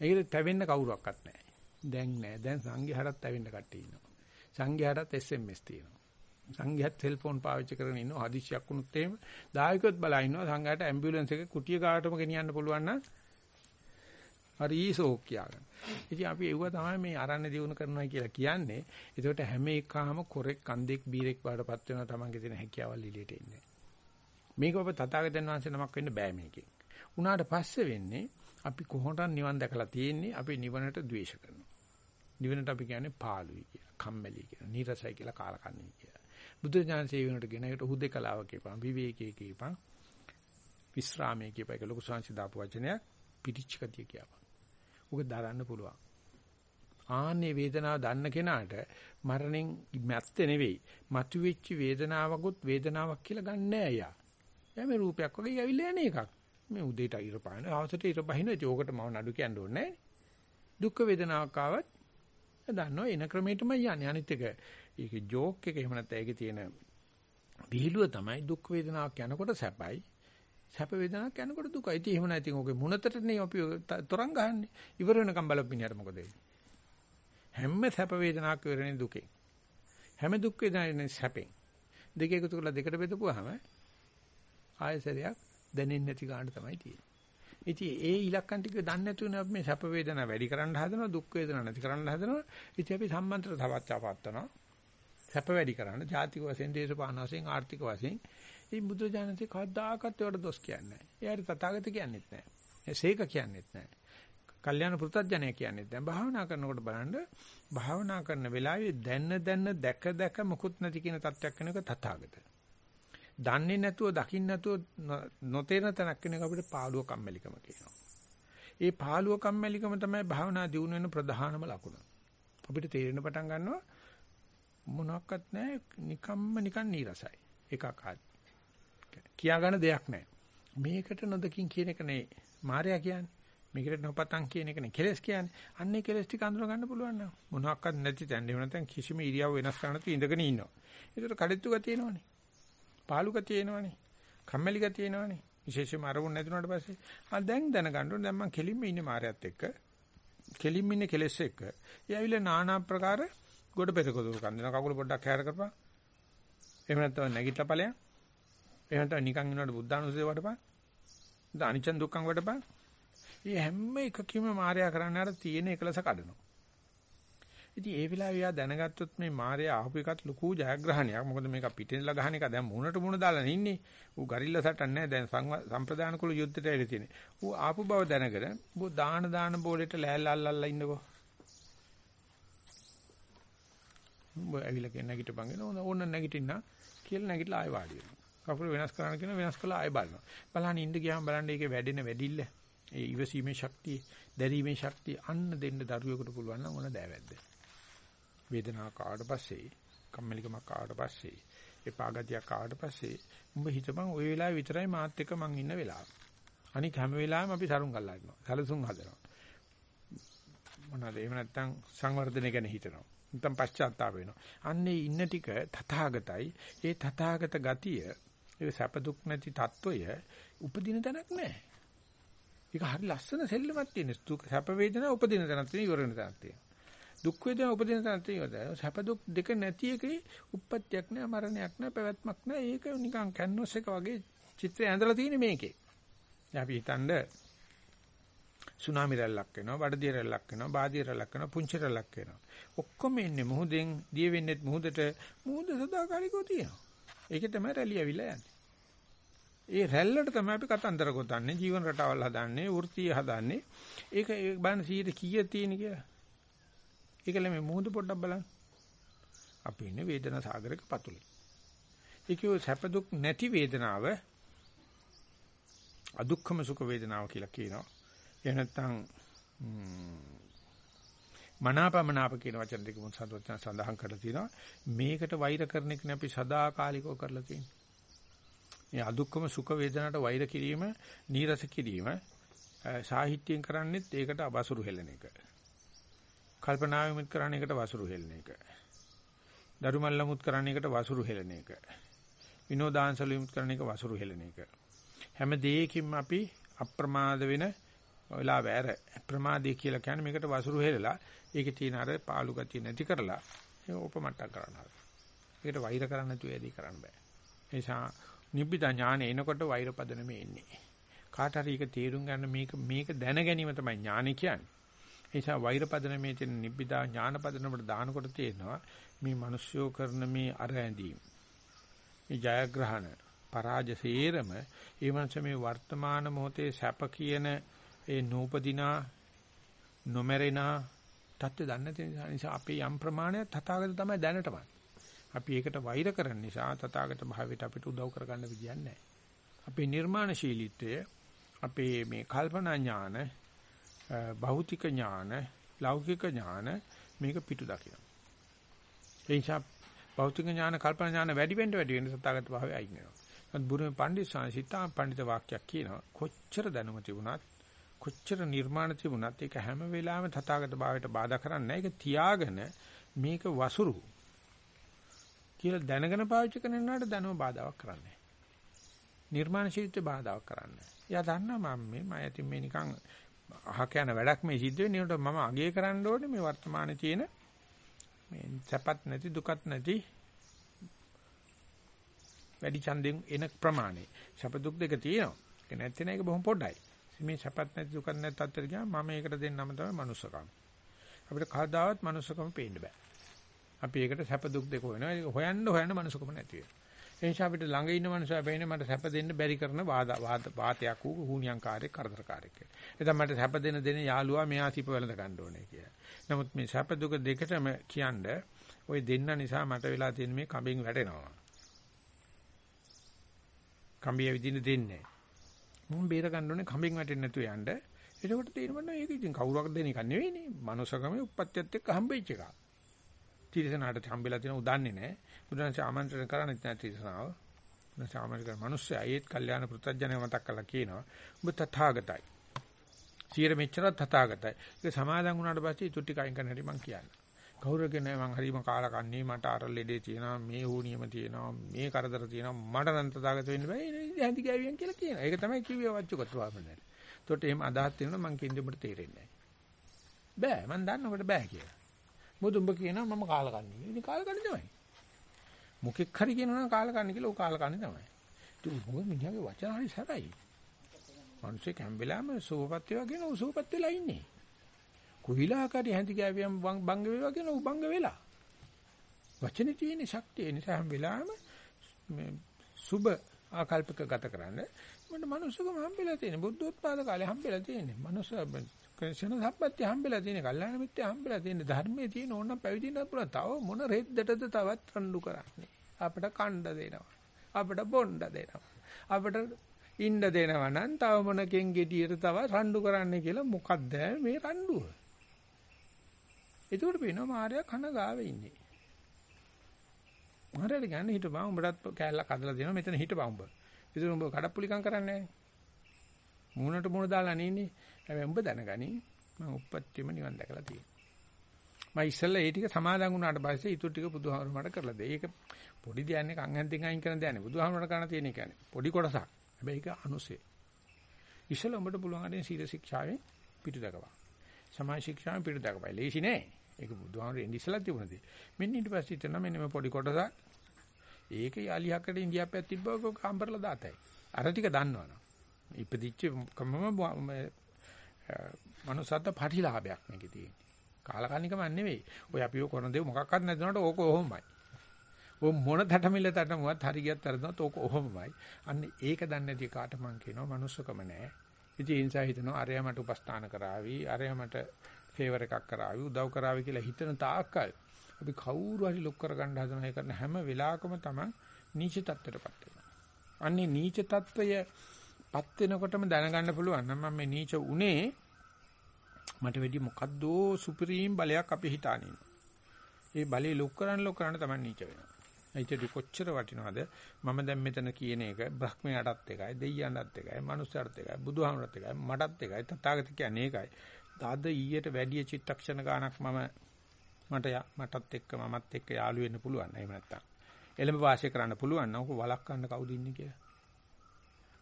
ඒකට තැවෙන්න කවුරක්වත් නැහැ. දැන් නැහැ. දැන් සංඝයාටත් තැවෙන්න කට්ටිය ඉන්නවා. සංඝයාටත් SMS තියෙනවා. සංඝයාත් සෙල්ෆෝන් පාවිච්චි කරගෙන ඉන්නවා. හදිසියක් වුණොත් එහෙම දායකයොත් බලා ඉන්නවා. සංඝයාට ඇම්බියුලන්ස් එක කුටිය ගාටම ගෙනියන්න පුළුවන් නම් හරි සෝක් කියාගන්න. ඉතින් අපි ඒව තමයි මේ අරන්නේ දිනු කරනවා කියලා කියන්නේ. ඒකට හැම එකම කොරෙක් කන්දෙක් බීරෙක් වඩපත් වෙනවා තමන්ගේ තියෙන හැකියාවල් එළියට එන්නේ. මේක ඔබ තථාගතයන් වහන්සේ නමක් වෙන්න බෑ මේකෙන්. උනාට පස්සේ වෙන්නේ අපි කොහොමද නිවන් දැකලා තියෙන්නේ අපි නිවනට ද්වේෂ කරනවා. නිවනට අපි කියන්නේ පාළුයි කියලා. කම්මැලි කියලා. නීරසයි කියලා කාලකන්ණි කියලා. බුදු ඥානසේ වෙනට කියන එකට හුදේකලාව කියපන් විවේකයේ කියපන් විස්රාමයේ කියපන් ඒක ලොකු සංසි දාපු වචනයක් පිටිච්ච ගතිය කියපන්. උග දරන්න පුළුවන්. ආන්නේ වේදනාව දන්න කෙනාට මරණයෙන් මැත්තේ නෙවෙයි මතුවෙච්ච වේදනාවකුත් වේදනාවක් කියලා ගන්න නෑ යා. එයා මේ රූපයක් වගේ ඇවිල්ලා යන එකක්. මේ උදේට ඉර පාන, හවසට ඉර බහින ඒකට මම නඩු කියන්න ඕනේ නෑ. දුක් වේදනාවක් ආවත් දන්නවා එන ක්‍රමයටම යන්නේ. අනිත් එක ඒක ජෝක් එක එහෙම නැත්නම් ඒකේ තියෙන විහිළුව තමයි දුක් වේදනාවක් යනකොට සැපයි. සැප වේදනාවක් යනකොට දුකයි. ඉතින් එහෙම නැතිනම් ඔගේ මුණතටනේ අපි තරංග ගහන්නේ. ඉවර වෙනකම් බලපිනියට මොකද වෙන්නේ? හැම සැප වේදනාවක් ඉවරනේ දුකෙන්. හැම දුක් වේදනාවෙන් සැපෙන්. දෙක එකතු කරලා දෙකට බෙදපුවාම ආයසරයක් දැනෙන්නේ නැති ගන්න තමයි තියෙන්නේ. ඉතින් ඒ ඉලක්කම් ටික දන්නේ නැතුවනේ අපි මේ සැප වේදනා වැඩි කරන්න හදනවා දුක් වේදනා නැති කරන්න හදනවා. ඉතින් අපි සම්මන්ත්‍ර තවත් අපත්තනවා. සැප වැඩි කරන්න ජාතික වශයෙන් දේශපාලන වශයෙන් ආර්ථික වශයෙන් මේ බුදු ජානකේ කවදාකවත් ඒවට දොස් කියන්නේ නැහැ. එයාට තථාගත කියන්නේත් නැහැ. සේක කියන්නේත් නැහැ. කල්යාණ පෘථග්ජනය කියන්නේත් නැහැ. භාවනා කරනකොට බලන්න භාවනා කරන වෙලාවේ දැන්න දැන්න දැක දැක මුකුත් නැති කියන තත්ත්වයක් වෙනක තථාගත. දන්නේ නැතුව දකින්න නැතුව නොතේන තැනක් වෙනක අපිට පාළුව කම්මැලිකම කියනවා. ඒ පාළුව කම්මැලිකම තමයි භාවනා දියුණු වෙන ප්‍රධානම ලකුණ. අපිට තේරෙන පටන් ගන්නවා මොනවත් නැහැ නිකම්ම නිකන් නීරසයි. එකකාරයි. කියා ගන්න දෙයක් නැහැ. මේකට නොදකින් කියන එක නේ මායя කියන්නේ. මේකට නොපතන් කියන එක නේ කෙලස් කියන්නේ. අන්නේ කෙලස් ටික අඳුර ගන්න පුළුවන් නම් මොනවත් නැති තැන එහෙම නැත්නම් කිසිම ඉරියව් වෙනස් කරන්න නැතුව ඉඳගෙන ඉන්නවා. ඒකට කඩਿੱතු ගතිය පාළු ගතිය එනවනේ. කම්මැලි ගතිය එනවනේ. විශේෂයෙන්ම අරමුණ නැතුණාට පස්සේ ආ දැන් දැනගන්න ඕනේ දැන් මං කෙලින්ම ඉන්නේ මායත් එක්ක. කෙලින්ම ඉන්නේ කෙලෙස් එක්ක. ඒ ඇවිල්ලා নানা ප්‍රකාර ගොඩ පෙරක දුරු කන් දෙනවා කකුල පොඩ්ඩක් හැර කරපන්. එහෙම නැත්නම් නැගිටලා ඵලයන්. එහෙම නැත්නම් නිකන් ඉන්නකොට බුද්ධානුසය වඩපන්. ද අනිච්චන් දුක්ඛන් වඩපන්. මේ හැම එකකෙම මායя කරන්න අර තියෙන එකලස කඩනවා. ඉතින් ඒ වෙලාවේ යා දැනගත්තොත් මේ මායя ආපු එකත් ලොකු ජයග්‍රහණයක්. මොකද මේක පිටින්ලා ගහන එක දැන් මුණට මුණ දාලා ඉන්නේ. ඌ ගරිල්ලා සටන් නැහැ. දැන් සම්ප්‍රදාන කුල යුද්ධයට ඇවිල්ලා තියෙන්නේ. ඌ ආපු බව දැනගෙන ඌ දාන දාන බෝලෙට ලෑල්ල අල්ලල්ලා ඉන්නකෝ. උඹ ඇවිල්ලා කියන නැගිටපන් කියන ඕන නැගිටින්න කියලා නැගිටලා ආයෙ වාඩි වෙනවා. කකුල වෙනස් කරන්න කියන වෙනස් කළා ආයෙ බලනවා. බලන්න ඉන්න ගියාම බලන්න ඒකේ වැඩෙන වැඩිල්ල. ඒ ඉවසීමේ ශක්තිය, දැරීමේ ශක්තිය අන්න දෙන්න දරුවෙකුට පුළුවන් නම් ඕන දෑවැද්ද. වේදනාවක් ආවට පස්සේ කම්මැලිකමක් ආවට පස්සේ එපා ගතියක් ආවට පස්සේ උඹ හිතපන් ওই වෙලාවේ විතරයි මාත් එක්ක මං ඉන්න වෙලාව. අනික හැම වෙලාවෙම අපි සරුන් ගල්ලා ඉන්නවා. සැලසුම් හදනවා. මොනවාද එහෙම නැත්තම් සංවර්ධනය ගැන හිතනවා. නැත්තම් පශ්චාත්තාප වෙනවා. අන්නේ ඉන්න ටික තථාගතයි. ඒ තථාගත ගතිය ඒ සැප දුක් නැති తত্ত্বය උපදින තැනක් නැහැ. ඒක හරි ලස්සන සෙල්ලමක් තියෙන. දුක් සැප වේදනා උපදින තැනක් තියෙන ඉවර වෙන තැනක් තියෙන. දුක් වේදනා උපදින තැනක් තියෙන. සැප දුක් දෙක නැති එකේ උප්පත්තියක් නැහැ, මරණයක් නැහැ, පැවැත්මක් නැහැ. ඒක නිකන් කැන්වස් එක වගේ චිත්‍රය ඇඳලා තියෙන මේකේ. අපි හිතන්නේ සුනාමි රැල්ලක් වෙනවා, බඩදිය රැල්ලක් වෙනවා, බාදිය රැල්ලක් වෙනවා, පුංචි රැල්ලක් වෙනවා. ඔක්කොම එන්නේ මුහුදෙන්, දිය වෙන්නේ මුහුදට, මුහුද සදාකාලිකව තියෙනවා. ඒකේ තමයි රැලි ඇවිල්ලා යන්නේ. ඒ රැල්ලට තමයි අපි කතන්දර ගොතන්නේ, ජීවන රටාවල් හදන්නේ, වෘත්තීය හදන්නේ. ඒක බලන්න 100 කීයක් තියෙන කියලා. ඒකල මේ මුහුද පොඩ්ඩක් බලන්න. අපි ඉන්නේ වේදනා සාගරයක පතුලේ. ඒකේ සැප දුක් නැති වේදනාව අදුක්ඛම සුඛ වේදනාව කියලා කියනවා. එහෙම නැත්නම් මනාපමනාප කියන වචන දෙක මුල් සතුටෙන් සඳහන් කරලා තියෙනවා. මේකට වෛර කරන එක නේ අපි සදාකාලිකව කරලා තියෙන්නේ. මේ අදුක්කම සුඛ වේදනාට වෛර කිරීම, නීරස කිරීම සාහිත්‍යයෙන් කරන්නේත් ඒකට වසුරු හෙලන එක. කල්පනාවෙමුත් කරන්නේ ඒකට වසුරු හෙලන එක. දරුමල්ලමුත් කරන්නේ ඒකට වසුරු හෙලන එක. විනෝදාංශලෙමුත් කරන්නේ ඒක වසුරු හෙලන එක. හැම දෙයකින්ම අපි අප්‍රමාද වෙන වෙලා වැර ප්‍රමාදේ කියලා කියන්නේ මේකට වසුරු හෙලලා ඒකේ තියෙන අර පාළු ගතිය නැති කරලා ඒක උපමට්ටම් කරනවා. ඒකට වෛර කරන්න නැතුව එදී කරන්න බෑ. ඒ නිසා නිබ්බිදා ඥාන එනකොට වෛර පදනමේ එන්නේ. කාට හරි ඒක තේරුම් ගන්න මේක මේක දැන ගැනීම තමයි ඥානෙ කියන්නේ. ඒ නිසා වෛර පදනමේ තියෙන නිබ්බිදා ඥාන පදනමට දානකොට තේනවා මේ මිනිස්සුયો කරන මේ අර ඇඳීම්. මේ ජයග්‍රහණ පරාජසේරම ඒ මනස මේ වර්තමාන මොහොතේ සැප කියන ඒ නූපදිනා නොමරෙනා தත්ත්ව දන්නේ නැති නිසා අපේ යම් ප්‍රමාණයක් තථාගත තමයි දැනටම. අපි ඒකට වෛර කරන නිසා තථාගත භාවයට අපිට උදව් කරගන්න විදියක් නැහැ. අපේ නිර්මාණශීලීත්වය අපේ මේ කල්පනා ඥාන භෞතික ඥාන ලෞකික ඥාන මේක පිටු දකිනවා. ඒ නිසා භෞතික ඥාන කල්පනා ඥාන වැඩි වෙන්න වැඩි වෙන්න තථාගත භාවය අයින් වෙනවා. නමුත් බුරුමේ පඬිස් සංසිතා පඬිත වාක්‍යයක් කියනවා කොච්චර දැනුම තිබුණත් කොච්චර නිර්මාණ තිබුණත් ඒක හැම වෙලාවෙම තථාගත භාවයට බාධා කරන්නේ ඒක තියාගෙන මේක වසුරු කියලා දැනගෙන පාවිච්චි කරනවාට දැනුම බාධාවක් කරන්නේ නිර්මාණශීලීත්වය බාධාවක් කරන්නේ. එයා දන්නවා මම මේ මම ඇති මේ නිකන් අහක යන වැඩක් මේ සිද්ධ වෙන්නේ උන්ට මම අගය කරන්න ඕනේ මේ වර්තමානයේ තියෙන මේ සැපත් නැති දුකත් නැති වැඩි ඡන්දෙන් එන ප්‍රමාණය. සැප දුක් දෙක තියෙනවා. ඒක නැත්නම් ඒක බොහොම පොඩ්ඩයි. මේ සැපත් නැති දුකත් නැති තත්ත්වෙට ගියාම මම ඒකට දෙන්නම තමයි මනුස්සකම. අපිට කවදාවත් මනුස්සකම පේන්න බෑ. අපි ඒකට සැප දුක් දෙක හොයනවා. ඒක හොයන්න හොයන්න මනුස්සකම නැති වෙනවා. ඒ නිසා අපිට ළඟ ඉන්න මනුස්සයා බෑනේ මට සැප දෙන්න බැරි කරන වාද වාතයක් වූ හුණියංකාරයක් කරදරකාරයක් කියලා. එතන මට සැප දෙන දෙන යාළුවා මෙයා සිප වෙලඳ ගන්න ඕනේ කියලා. නමුත් මේ සැප දුක දෙකටම කියන්නේ ওই දෙන්න නිසා මට වෙලා තියෙන මේ කඹෙන් වැටෙනවා. කම්බිය විදින්න දෙන්නේ මම බේර ගන්න ඕනේ කම්බෙන් වැටෙන්නේ නැතුව යන්න. එතකොට තේරෙන්නේ මේක ඉතින් කවුරක්ද දෙන එක නෙවෙයිනේ. මනුස්සකමේ උප්පත්තියත් එක්ක හම්බෙච්ච එකක්. තිරසනාට හම්බෙලා තියෙන උදන්නේ නැහැ. බුදුන්සේ ආමන්ත්‍රණ කරන්නේ නැහැ තිරසනාව. බුදුන්සේ ආමන්ත්‍රණ කර මිනිස්සු අයත් කල්යාණ පෘථජ්ජනය මතක් කරලා කියනවා. ඔබ තථාගතයි. සියර මෙච්චර තථාගතයි. ඒක සමාදන් වුණාට පස්සේ ඊටු ටික අයින් කරන්න හැටි මම කියන්නේ. කවුරුගෙන මං හරිම කාලා කන්නේ මට අර ලෙඩේ තියෙනවා මේ හුනියම තියෙනවා මේ කරදර තියෙනවා මට නම් තදාගත වෙන්න බෑ හැඳි ගෑවියන් කියලා කියනවා. ඒක තමයි කිව්වේ වච්චුකත් වාමනේ. එතකොට එහෙම අදහස් තියෙනවා මං කින්දෙ උඹට තේරෙන්නේ නැහැ. බෑ මං දන්නකොට බෑ කියලා. මොකද උඹ කියනවා මම කාලා කන්නේ. ඉතින් කාලා කන්නේ තමයි. මොකෙක් හරි කියනවා නම් කාලා කන්නේ කියලා ਉਹ කාලා කන්නේ තමයි. ඉතින් මොකද මිනිහාගේ වචන හරි සරයි. මිනිස්සේ කැම්බෙලාම සෝපත් වේවා කියන උසෝපත් වෙලා ඉන්නේ. කුහිලාකාරී හැඳි ගෑවියම් බංග වේවා කියන උ බංග වෙලා. වචනේ තියෙන ශක්තිය නිසා හැම වෙලාවෙම මේ සුබ ආකල්පක ගත කරන්නේ මට මනුස්සකම හම්බෙලා තියෙන බුද්ධෝත්පාද කාලේ හම්බෙලා තියෙන්නේ මනුස්ස ක්‍රිස්තියානි සම්පත්‍ය හම්බෙලා තියෙන කල්යාණ මිත්‍ය හම්බෙලා තියෙන ධර්මයේ තියෙන ඕන පැවිදින්න පුළුවන් තව මොන රෙද්දටද තවත් රණ්ඩු කරන්නේ අපිට කණ්ඩ දෙනවා අපිට බොණ්ඩ දෙනවා අපිට ඉන්න දෙනවා නම් තව මොනකින් ගෙඩියට තව රණ්ඩු කරන්න කියලා මොකද්ද මේ රණ්ඩුව එතකොට පේනවා මාර්යා කන ගාවේ ඉන්නේ. මාර්යාට ගන්න හිටපන් උඹටත් කෑල්ලක් අදලා දෙනවා මෙතන හිටපන් උඹ. ඉතින් උඹ කඩප්පුලිකම් කරන්නේ නැහැ. මූණට මූණ දාලා නෙන්නේ. හැබැයි උඹ දැනගනි මම උප්පත්තියම නිවන් දැකලා තියෙනවා. මම ඉස්සෙල්ලා ඒ ටික සමාදන් වුණාට පස්සේ ඊටු ටික බුදුහාමර මට කරලා දෙයි. ඒක පොඩි දෙයක් කන් හැන්දෙන් අයින් කරන දෙයක් නෙවෙයි. බුදුහාමරට කරන්න තියෙන එක නේ. පොඩි කොටසක්. හැබැයි ඒක අනුසේ. ඉස්සෙල්ලා උඹට පුළුවන් අරින් සීල ශික්ෂාවෙන් පිටු දකවා. සමාජ ශික්ෂාවෙන් පිටු දකවා. ලේසි නෑ. ඒක බුදුහාමරේ ඉඳිසලා තිබුණදී. මෙන්න ඊට පස්සේ හිතනවා මෙන්න මේ පොඩි කොටසක්. ඒක යාලිහකට ඉන්දියාප්පයක් තිබ්බව කම්බරලා දාතයි. අර ටික දන්නවනේ. ඉපදිච්ච කමම මනුසත්ත්ව පරිලාභයක් මේකේ තියෙන්නේ. කාලකන්නිකම නෙවෙයි. ඔය අපිව කරන දේ මොකක්වත් නැති වුණාට ඕක ඔහොමයි. ඔය මොන තටමිල්ල තටමුවත් හරි ගියත් වැරදුනත් ඕක ඔහොමයි. අන්න ඒක දන්නේ නැති කාට මං කියනවා මනුස්සකම නැහැ. ඉතින් ඒ නිසා හිතනවා අරයා මට උපස්ථාන කරાવી, අරයා මට ෆේවර් එකක් කරાવી, උදව් කරાવી කියලා හිතන තාක්කල් අපි කවුරු හරි ලොක් කරගන්න හදනවා. ඒ කරන හැම වෙලාවකම තමයි නීච තත්ත්වයටපත් වෙනවා. අන්නේ නීච තත්ත්වයපත් වෙනකොටම දැනගන්න පුළුවන් නම් මම මේ නීච උනේ මට වෙඩි මොකද්ද සුපිරීම් බලයක් අපි හිතානින්. ඒ බලේ ලොක් කරන්න ලොක් කරන්න තමයි නීච වෙනවා. ඒිටදි කොච්චර වටිනවද මම දැන් මෙතන කියන එක බ්‍රහ්මයාටත් එකයි දෙයියන්ටත් එකයි මනුස්සයටත් එකයි බුදුහාමරත් එකයි මටත් එකයි තථාගත කියන්නේ ඒකයි අද ඊයට වැඩි චිත්තක්ෂණ ගානක් මම මට මටත් එක්ක මමත් එක්ක යාළු වෙන්න පුළුවන්. එහෙම නැත්තම් එළඹ වාසය කරන්න පුළුවන් නම් ඔක වළක්වන්න කවුද ඉන්නේ කියලා.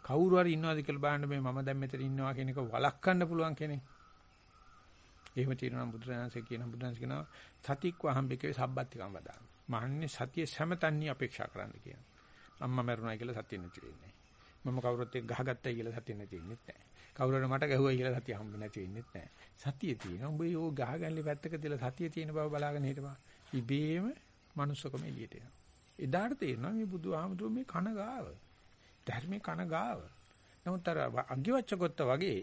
කවුරු හරි ඉන්නවද කියලා බලන්න මේ මම දැන් මෙතන ඉන්නවා කියන එක වළක්වන්න පුළුවන් කෙනෙක්. එහෙම තියෙනවා බුදුරජාණන්සේ කියන බුදුරජාණන් කියනවා සතික් වහම්බිකේ සබ්බත්තිකම් වදාන. මහන්නේ සතිය සමතන්නේ අපේක්ෂා කරන්න කියනවා. අම්මා මරුණා කියලා සතිය නැති වෙන්නේ. මම කවුරුත් එක්ක ගහගත්තයි කියලා සතිය නැති වෙන්නේ නැහැ. කවුරුහරි මට ගැහුවා කියලා සතිය හම්බ නැති වෙන්නේ නැහැ. සතිය තියෙනවා. උඹ යෝ ගහගල්ලි පැත්තක තියලා සතිය තියෙන බව බලාගෙන හිටපන්. ඉබේම manussකම එළියට එනවා. එදාට තේරෙනවා මේ බුදුහාමුදුරුවෝ මේ කන ගාව. ධර්මේ කන ගාව. නමුත් අර අග්ගිවච්ඡකොත්ත වගේ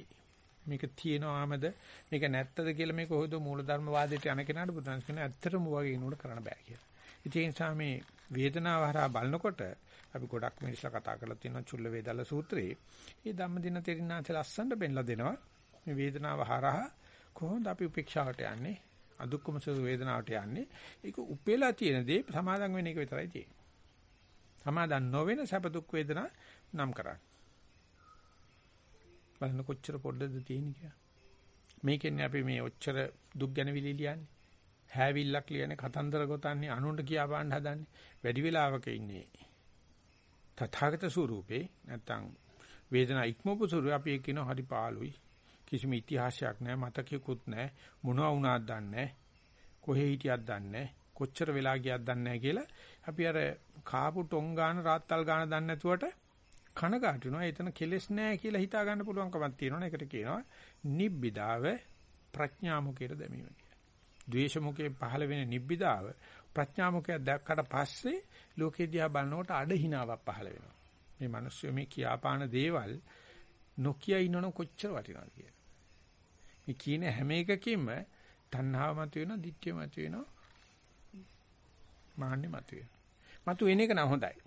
මේක තියෙනවාමද මේක නැත්තද කියලා මේක කොහොමද මූලධර්ම වාදයට යන කෙනාට බුදුන්ස් කියන ඇත්තටම වගේ නෝඩ කරන්න බෑ කියලා. ඒ නිසා මේ වේදනාව හරහා බලනකොට අපි ගොඩක් මිනිස්සු කතා කරලා තියෙනවා චුල්ල වේදල්ල සූත්‍රයේ. මේ ධම්මදින තෙරිනාංශ ලස්සනට පෙන්ලා දෙනවා. මේ වේදනාව හරහා කොහොමද අපි උපේක්ෂාවට යන්නේ? අදුක්කම සුඛ වේදනාවට යන්නේ? ඒක උපේලා තියෙන දේ සමාදන් වෙන එක විතරයි තියෙන්නේ. සමාදන් නොවන සැප දුක් වේදනා නම් කරන්නේ. බලන්න කොච්චර පොඩ්ඩද තියෙන්නේ කියලා. මේකෙන්නේ අපි මේ ඔච්චර දුක් ගැන විලිලියන්නේ. හැවිල්ලක් ලියන්නේ කතන්දර ගොතන්නේ අනුන්ට කියා පාන්න හදන්නේ. වැඩි වෙලාවක ඉන්නේ. තථාගත ස්වරූපේ නැත්තම් වේදනා ඉක්මවපු ස්වරූපේ අපි කියන හරි පාළුයි. කිසිම ඉතිහාසයක් නැහැ මතකයකුත් නැහැ මොනවා වුණාද දන්නේ කොහේ හිටියක්ද දන්නේ කොච්චර වෙලා ගියක්ද දන්නේ කියලා අපි අර කාපු ටොං ගාන රාත්තල් ගාන දන්නේ නැතුවට කනගාටු වෙනවා. එතන කෙලෙස් නැහැ කියලා හිතා ගන්න පුළුවන්කමක් තියෙනවනේ. ඒකට කියනවා නිබ්බිදාව ප්‍රඥාමුකයට දැමීම කියලා. ද්වේෂමුකේ පහළ වෙන නිබ්බිදාව ප්‍රඥාමුකයක් දැක්කට පස්සේ ලෝකේ දිහා බලනකොට අඩ හිනාවක් පහළ වෙනවා. මේ මිනිස්සු මේ කියාපාන දේවල් නොකිය ඉන්නවනම් කොච්චර වටිනවද කියලා. මේ කියන හැම එකකින්ම තණ්හාව මත වෙනවා, ditthිය මත වෙනවා, මාන්නේ මත වෙනවා. මතු වෙන එක නම් හොඳයි.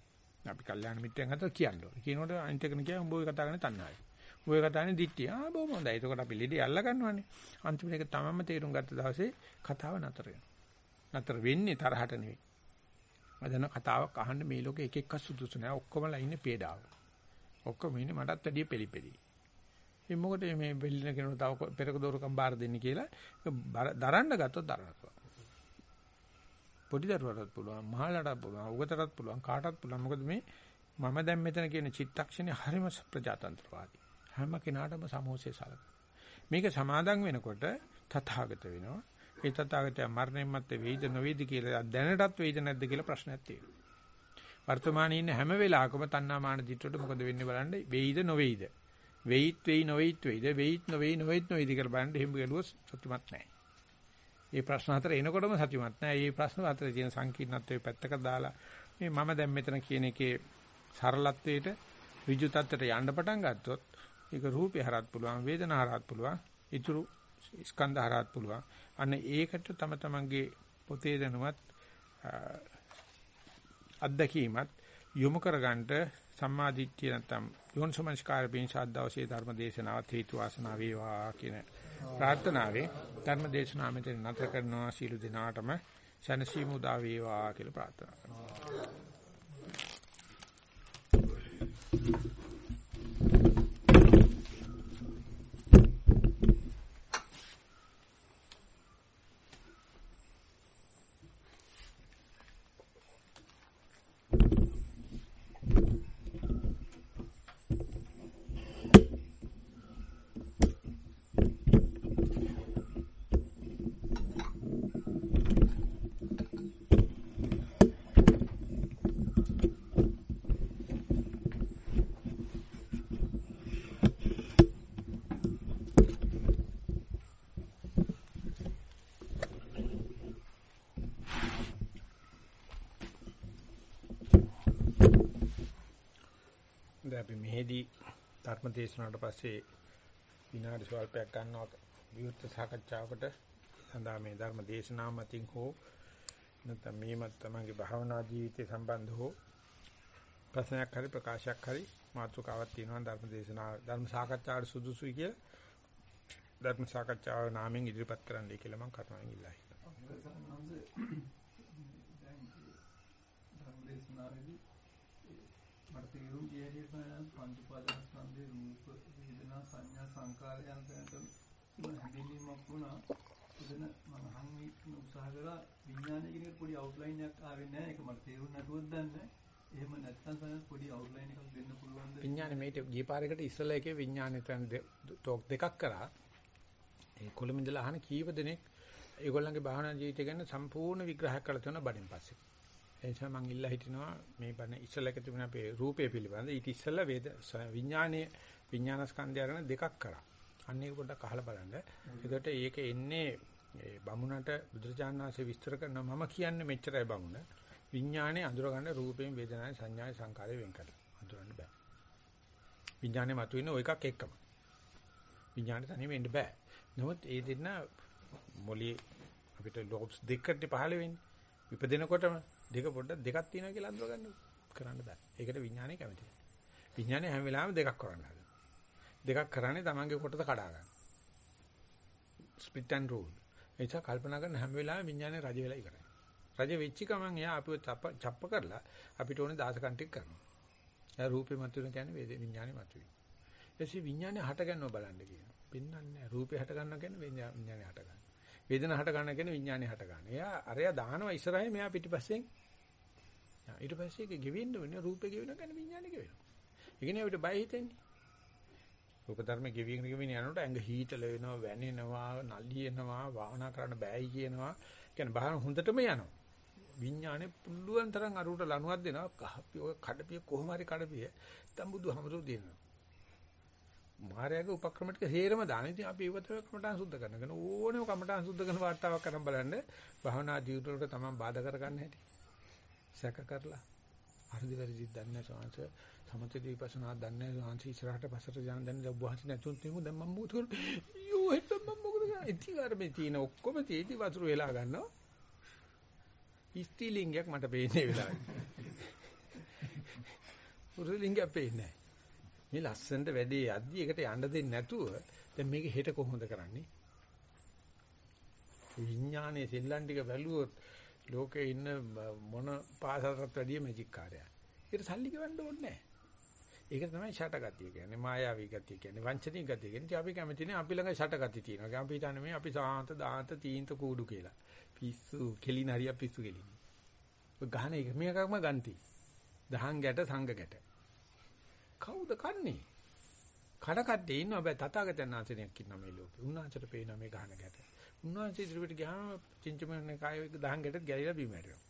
අපි කල්යාණ මිත්‍රයන් අතර කියන්න ඕනේ. කියනකොට අනිත් එකන කියයි උඹ ඔය කතා කරන්නේ තණ්හාවයි. උඹ ඔය කතා කරන්නේ ditthිය. ආ බොහොම හොඳයි. එතකොට අපි ලෙඩේ අල්ල ගන්නවානේ. අන්තිමට ඒක තමන්ම තේරුම් ගත්ත දවසේ කතාව නතර වෙනවා. නතර වෙන්නේ තරහට නෙවෙයි. මදන කතාවක් අහන්න මේ ලෝකේ එක එකක් සුදුසු නෑ. ඔක්කොමලා ඉන්නේ පේඩාව. ඔක්කොම ඉන්නේ මටත් වැඩිය පෙලිපෙලි. මේ මොකද මේ බෙල්ලින කෙනෙකුට තව පෙරක දෝරකම් බාර දෙන්නේ කියලා දරන්න ගත්තොත් දරනවා. පොඩි දරුවටත් පුළුවන්, මහලටත් පුළුවන්, උගතටත් පුළුවන්, කාටත් පුළුවන්. මොකද මේ මම දැන් මෙතන කියන චිත්තක්ෂණේ හරිම ප්‍රජාතන්ත්‍රවාදී. හැම කෙනාටම සමෝසය සලක. මේක සමාදන් වෙනකොට තථාගත වෙනවා. ඒ තථාගතය මරණයන් මැත්තේ වේද නොවේද කියලා දැනටත් වේද නැද්ද කියලා ප්‍රශ්නයක් තියෙනවා. වර්තමානයේ ඉන්න හැම වෙලාවකම තණ්හා මාන දිට්ඨියට මොකද වෙන්නේ බලන්න වේද නොවේද වෙයිත් වෙයි නොවේත් වෙයිද වෙයිත් නොවේයි නොවේත් නොවේද කියලා බලන්න එහෙම ගලුවොත් සතුටුමත් නැහැ. මේ ප්‍රශ්න හතර එනකොටම සතුටුමත් නැහැ. මේ ප්‍රශ්න හතර තියෙන සංකීර්ණත්වයේ පැත්තක දාලා මේ මම දැන් මෙතන කියන එකේ සරලත්වයට ඍජු තත්ත්වයට යන්න පටන් ගත්තොත් ඒක රූපේ හරහත් පුළුවන් වේදනා හරහත් පුළුවන් ඊතුරු ස්කන්ධ හරහත් පුළුවන්. අන්න ඒකට තම තමන්ගේ පොතේ දැනුවත් අත්දැකීමත් යොමු කරගන්නට සම්මා දිට්ඨිය නැත්තම් යෝනිසමස්කාර පින්සාද දවසේ ධර්ම දේශනාවත් හේතු වාසනා වේවා කියන ප්‍රාර්ථනාවේ ධර්ම දේශනාව මෙතන නතර කරනවා. සීල දිනාටම සනසීමු දා වේවා කියලා ප්‍රාර්ථනා කරනවා. අපි මෙහෙදි ධර්ම දේශනාවට පස්සේ විනාඩි ස්වල්පයක් ගන්නවා. විවෘත සාකච්ඡාවකට සඳහා මේ ධර්ම දේශනාව මතින් හෝ නැත්නම් මේ මත තමන්ගේ භාවනා ජීවිතය සම්බන්ධ හෝ ප්‍රශ්නයක් හරි ප්‍රකාශයක් හරි මාතෘකාවක් තියෙනවා ධර්ම දේශනාව ධර්ම සාකච්ඡාවට සුදුසුයි කියලා ධර්ම සාකච්ඡාව නාමයෙන් ඉදිරිපත් කරන්නයි කියලා මම කරුණාවෙන් ඉල්ලා හිටිනවා. ධර්ම දේශනාවේදී මට තේරුම් ගිය හැටියට පංච උපාදානස්කන්ධේ රූප වේදනා සංඥා සංකාර යන තැනට හැදෙන්නීමක් වුණා. එතන මම හම් උත්සාහ කරා විඥානය කියන පොඩි අවුට්ලයින් එකක් ආවේ නැහැ. ඒක මට තේරුම් නැතුවත් දන්නේ. එහෙම නැත්නම් තමයි පොඩි අවුට්ලයින් එකක් දෙන්න පුළුවන්ද? විඥානේ මේට ගියපාරයකට ඉස්සලා එකේ විඥානේ තන ටෝක් දෙකක් කරා. ඒ කොළඹින්දලා අහන කීව දෙනෙක් ඒගොල්ලන්ගේ භාවනා ජීවිතය ගැන සම්පූර්ණ විග්‍රහයක් කරලා තියෙනවා බඩෙන් පස්සේ. ඒ නිසා මම ඉල්ලා හිටිනවා මේ බණ ඉස්සලා එක තිබුණ අපේ රූපය පිළිබඳ ඊට ඉස්සලා වේද විඥානීය විඥානස්කන්ධය අරගෙන දෙකක් කරා. අන්න ඒක පොඩ්ඩක් අහලා බලන්න. ඒකට ඒක එන්නේ ඒ බමුණට බුදුරජාණන් වහන්සේ විස්තර කරනවා මම කියන්නේ මෙච්චරයි බමුණ. විඥානේ අඳුර ගන්න රූපයෙන් වේදනාවේ සංඥාවේ සංකාරයෙන් වෙන් කරලා. අඳුරන්න බෑ. විඥානේ මතුවෙන්නේ ওই එකක් එක්කම. විඥානේ තනියම එන්න බෑ. නමුත් ඒ දෙන්න මොලේ අපිට ලෝබ්ස් දෙකකට පහළ වෙන්නේ. ඉපදෙනකොටම දෙක පොඩ්ඩක් දෙකක් තියෙනවා කියලා අඳුර ගන්න කරන්න බෑ. ඒකට විඥානය කැමතියි. විඥානය හැම වෙලාවෙම දෙකක් කරන්න හදනවා. දෙකක් කරන්නේ තමන්ගේ කොටස කඩා ගන්න. Split and rule. ඒක කල්පනා කරන හැම වෙලාවෙම විඥානය රජ වෙලා ඉවරයි. රජ වෙච්ච ගමන් එයා අපිව චප්ප කරලා අපිට ඕනේ දාසකම් ටික කරනවා. එයා රූපේ මතුවෙන කියන්නේ වේද විඥානේ මතුවෙන. ඊටසේ විඥානේ හට ගන්නව බලන්න කියනවා. පෙන්වන්නේ රූපේ හට ගන්නවා කියන්නේ විඥානේ හට ගන්න. වේදන හට ගන්න කියන්නේ විඥානේ හට ගන්න. එයා අරයා දානවා ඉස්සරහින් මෙයා පිටිපස්සෙන්. ඊට පස්සේ ඒක ගෙවෙන්න වෙන්නේ රූපේ ගෙවෙනවා කියන්නේ විඥානේ ගෙවෙනවා. ඒ කියන්නේ අපිට බය හිතෙන්නේ. රූප ධර්ම ගෙවිගෙන ගෙවිගෙන යනකොට ඇඟ හීතල වෙනවා, වැනෙනවා, නලියනවා, වාහනා කරන්න බෑයි කියනවා. කියන්නේ බහන හොඳටම යනවා. විඥානේ පුළුවන් තරම් අරුවට ලණුවක් දෙනවා. කහපි ඔය කඩපිය කොහොම හරි කඩපිය. දැන් බුදුහමරෝ දෙනවා. මායාවේ උපක්‍රම ටික හේරම දාන. ඉතින් අපි ඒවතර කමටහන් සුද්ධ කරනගෙන ඕනෙම කමටහන් සුද්ධ කරන වාර්තාවක් කරන් බලන්න භවනා ජීවිතවලට තමයි බාධා කරගන්න හැටි. සැක කරලා. හරිද වැරදිද දන්නේ නැහැ සාංශ. සමථ දීපසනා දන්නේ නැහැ සාංශ ඉස්සරහට පස්සට යන දන්නේ ඔබ වහන්සේ නැතුන් තෙමු දැන් මම මොකද කරන්නේ? යෝ හෙට මම මොකද කරන්නේ? ඉතින් අර මේ තියෙන ඔක්කොම තීටි වතුර වෙලා ගන්නවා. ස්ත්‍රීලිංගයක් මට පේන්නේ වෙලාවේ. පුරුෂලිංගයක් පේන්නේ මේ ලස්සනට වැඩේ යද්දි එකට යන්න දෙන්නේ නැතුව දැන් මේක හෙට කොහොමද කරන්නේ? විඥානයේ සෙල්ලම් ටික බැලුවොත් ලෝකේ ඉන්න මොන පාසලකට වැඩිය මැජික් කාර්යයක්. ඒකට සල්ලි ගෙවන්න ඕනේ නැහැ. ඒක තමයි ෂටගතිය කියන්නේ මායාවී ගතිය කියන්නේ වංචනික ගතිය කියන්නේ අපි කැමතිනේ අපි ළඟ ෂටගතිය තියෙනවා. අපි හිතන්නේ මේ අපි සාන්ත දාන්ත තීන්ත කූඩු කියලා. පිස්සු කෙලින හරිය පිස්සු කෙලින. ඔය ගහන එක මේකක්ම ගන්ති. දහං ගැට සංග ගැට. කවුද කන්නේ? කන කද්දේ ඉන්නවා බෑ තථාගතයන් වහන්සේනක් ඉන්නවා මේ ලෝකේ. උන්වහන්සේට පේනවා මේ ගහන ගැට. උන්වහන්සේ ඉදිරියට ගියාම චින්චමනේ කායේ දහං ගැටත් ගැලිලා බීම හැරෙනවා.